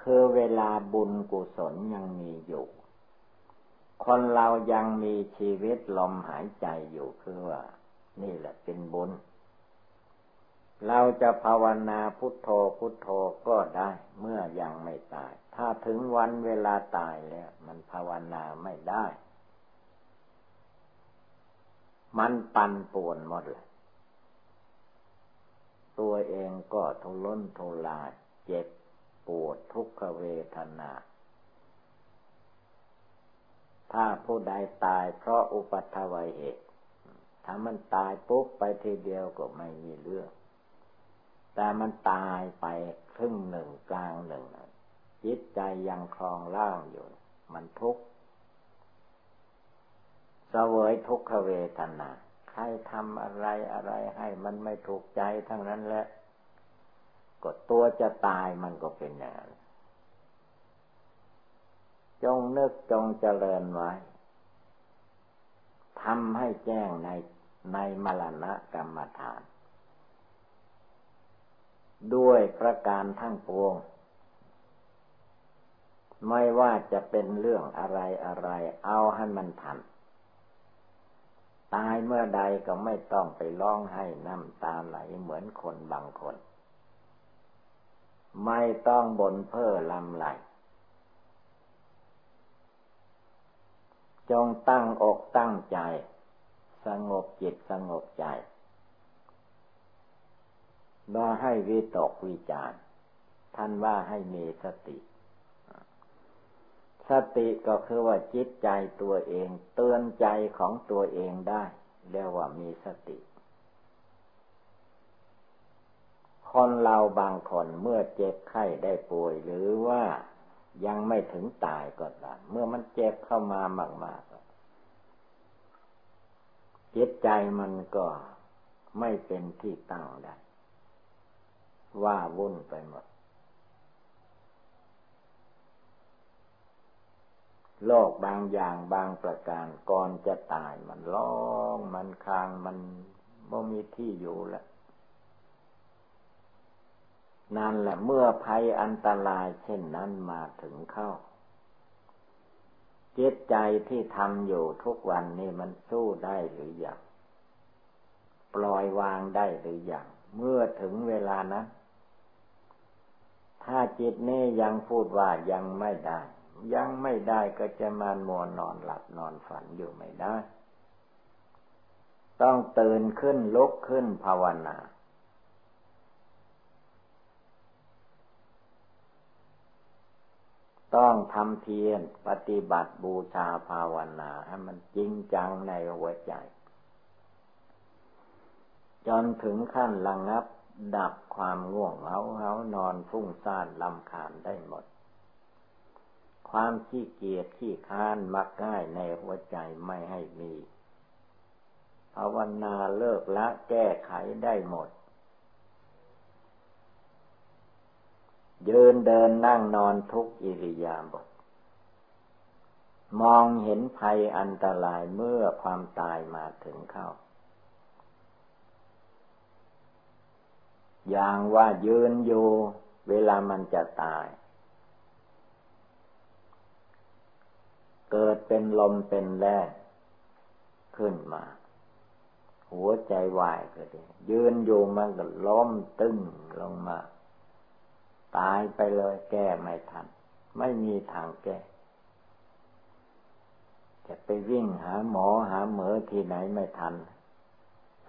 คือเวลาบุญกุศลยังมีอยู่ คนเรายังมีชีวิตลมหายใจอยู่คือว่า นี่แหละเป็นบุญ เราจะภาวนาพุทโธพุทโธก็ได้เมื่อยังไม่ตาย ถ้าถึงวันเวลาตายแล้ว มันภาวนาไม่ได้ มันปันป่วนหมดเลย ตัวเองก็ทุรนทุรายเจ็บปวดทุกขเวทนา ถ้าผู้ใดตายเพราะอุปัตวัยเหตุ ถ้ามันตายปุ๊บไปทีเดียวก็ไม่มีเรื่อง แต่มันตายไปครึ่งหนึ่งกลางหนึ่ง จิตใจยังคลองล่างอยู่ มันทุกข์เสวยทุกขเวทนา ครทำอะไรอะไรให้มันไม่ถูกใจทั้งนั้นแหละก็ตัวจะตายมันก็เป็นอย่างนั้นจงนึกจงเจริญไว้ทำให้แจ้งในในมรณะกรรมฐาน ด้วยประการทั้งปวง ไม่ว่าจะเป็นเรื่องอะไรอะไร เอาให้มันทัน ตายเมื่อใดก็ไม่ต้องไปร้องให้น้ำตาไหลเหมือนคนบางคน ไม่ต้องบนเพ้อลำไหลจงตั้งอกตั้งใจ สงบจิตสงบใจบ่ให้วิตกวิจารท่านว่าให้มีสติ สติก็คือว่าจิตใจตัวเอง เตือนใจของตัวเองได้เรียกว่ามีสติ คนเราบางคนเมื่อเจ็บไข้ได้ป่วยหรือว่ายังไม่ถึงตายก็ตามเมื่อมันเจ็บเข้ามามากๆจิตใจมันก็ไม่เป็นที่ตั้งได้ ว่าวุ่นไปหมด โลกบางอย่างบางประการก่อนจะตายมันร้องมันคางมันไม่มีที่อยู่แล้วนั่นแหละเมื่อภัยอันตรายเช่นนั้นมาถึงเข้าจิตใจที่ทำอยู่ทุกวันนี้มันสู้ได้หรือยังปล่อยวางได้หรือยังเมื่อถึงเวลานั้น ถ้าจิตนี้ยังพูดว่ายังไม่ได้ ยังไม่ได้ก็จะมานมัวนอนหลับนอนฝันอยู่ไม่ได้ ต้องตื่นขึ้นลุกขึ้นภาวนา ต้องทำเพียรปฏิบัติบูชาภาวนาให้มันจริงจังในหัวใจ จนถึงขั้นระงับดับความง่วงเหงาเหานอนฟุ้งซ่านลำคาญได้หมด ความขี้เกียจขี้ค้านมักง่ายในหัวใจไม่ให้มีภาวนาเลิกละแก้ไขได้หมด ยืนเดินนั่งนอนทุกอิริยาบถมองเห็นภัยอันตรายเมื่อความตายมาถึงเข้า อย่างว่ายืนอยู่เวลามันจะตาย เกิดเป็นลมเป็นแรงขึ้นมา หัวใจวายก็ดียืนอยู่มันก็ล้มตึ้งลงมา ตายไปเลยแก้ไม่ทัน ไม่มีทางแก้ จะไปวิ่งหาหมอหาเหมอที่ไหนไม่ทัน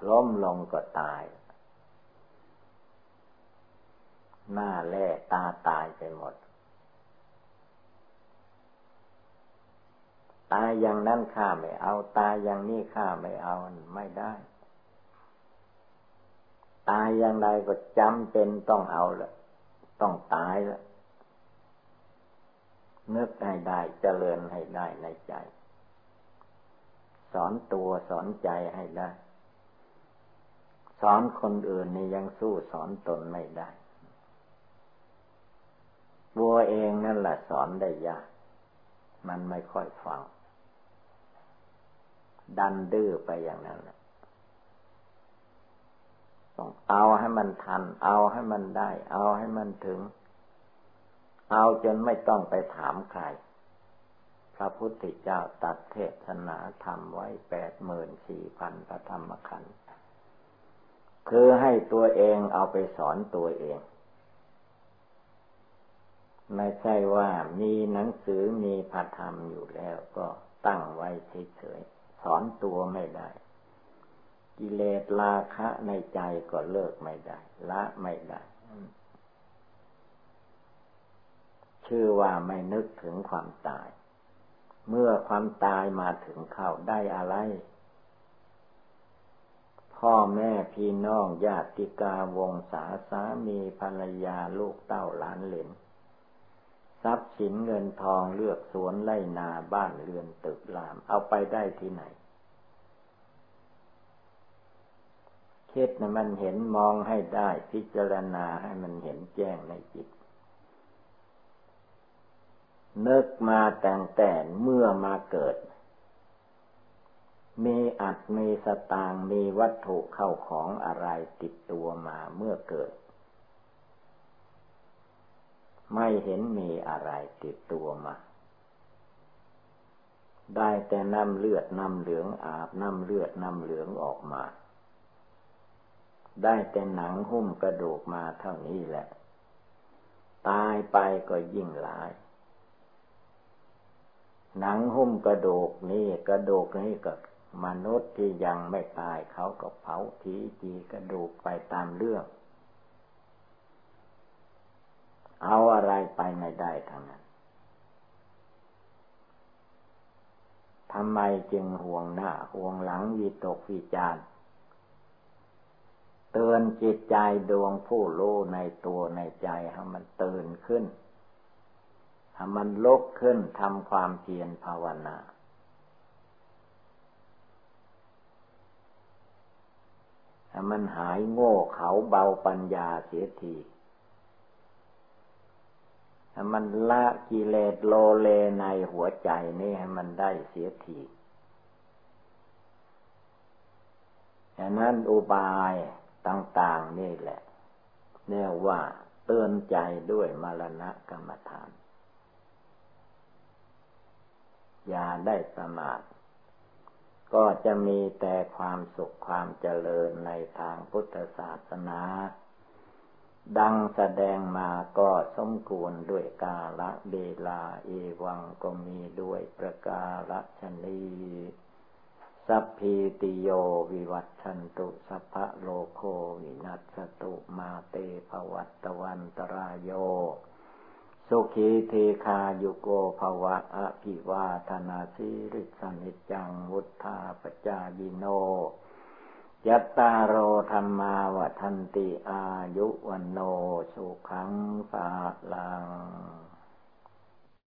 ล้มลงก็ตาย หน้าแล่ตาตายไปหมด ตายอย่างนั้นข้าไม่เอา ตายอย่างนี้ข้าไม่เอาไม่ได้ ตายอย่างไรก็จำเป็นต้องเอาลยต้องตายแล้วนึกให้ได้เจริญให้ได้ในใจ สอนตัวสอนใจให้ได้ สอนคนอื่นนี่ยังสู้สอนตนไม่ได้วัวเองนั่นแหละสอนได้ยาก มันไม่ค่อยฟัง ดันดื้อไปอย่างนั้นต้องเอาให้มันทัน เอาให้มันได้ เอาให้มันถึง เอาจนไม่ต้องไปถามใคร พระพุทธเจ้าตัดเทศนาธรรมไว้แปดหมื่นสี่พันพระธรรมขันธ์คือให้ตัวเองเอาไปสอนตัวเอง ไม่ใช่ว่ามีหนังสือมีพระธรรมอยู่แล้วก็ตั้งไว้เฉยๆ สอนตัวไม่ได้ กิเลสราคะในใจก็เลิกไม่ได้ ละไม่ได้ชื่อว่าไม่นึกถึงความตาย เมื่อความตายมาถึงเข้าได้อะไร พ่อแม่พี่น้องญาติกาวงศาสามีภรรยาลูกเต้าหลานเหลน ทรัพย์สินเงินทองเลือกสวนไล่นาบ้านเรือนตึกราม เอาไปได้ที่ไหนคิดนะมันเห็นมองให้ได้ พิจารณาให้มันเห็นแจ้งในจิตนึกมาแต่งแต่เมื่อมาเกิด มีอัดมีสตางมีวัตถุเข้าของอะไรติดตัวมาเมื่อเกิด ไม่เห็นมีอะไรติดตัวมา ได้แต่น้ำเลือดน้ำเหลืองอาบน้ำเลือดน้ำเหลืองออกมา ได้แต่หนังหุ้มกระดูกมาเท่านี้แหละ ตายไปก็ยิ่งหลายหนังหุ้มกระดูกนี่กระดูกนี่ก็มนุษย์ที่ยังไม่ตายเขาก็เผาทีจีกระดูกไปตามเรื่อง เอาอะไรไปไม่ได้ทั้งนั้นทำไมจึงห่วงหน้าห่วงหลังวิตกวิจารเตือนจิตใจดวงผู้รู้ในตัวในใจให้มันตื่นขึ้นให้มันลุกขึ้นทำความเพียรภาวนา ให้มันหายโง่เขาเบาปัญญาเสียที มันละกิเลสโลเลในหัวใจนี่ให้มันได้เสียทีฉะนั้นอุบายต่างๆนี่แหละเรียกว่าเตือนใจด้วยมรณะกรรมฐาน อย่าได้ประมาทก็จะมีแต่ความสุขความเจริญในทางพุทธศาสนา ดังแสดงมาก็สมควรด้วยกาละเบลาเอวังก็มีด้วยประกาศชนีสัพพีติโยวิวัตชันตุสัพพะโลโควินัสตุมาเตภวัตวันตรายโย สุขีเทคายุโกภวะอภิวาธนาสิริสนิจังวุธาปจายิโน ยัตตาโรธรรมาวัทันติอายุวันโนสุขังสาลัง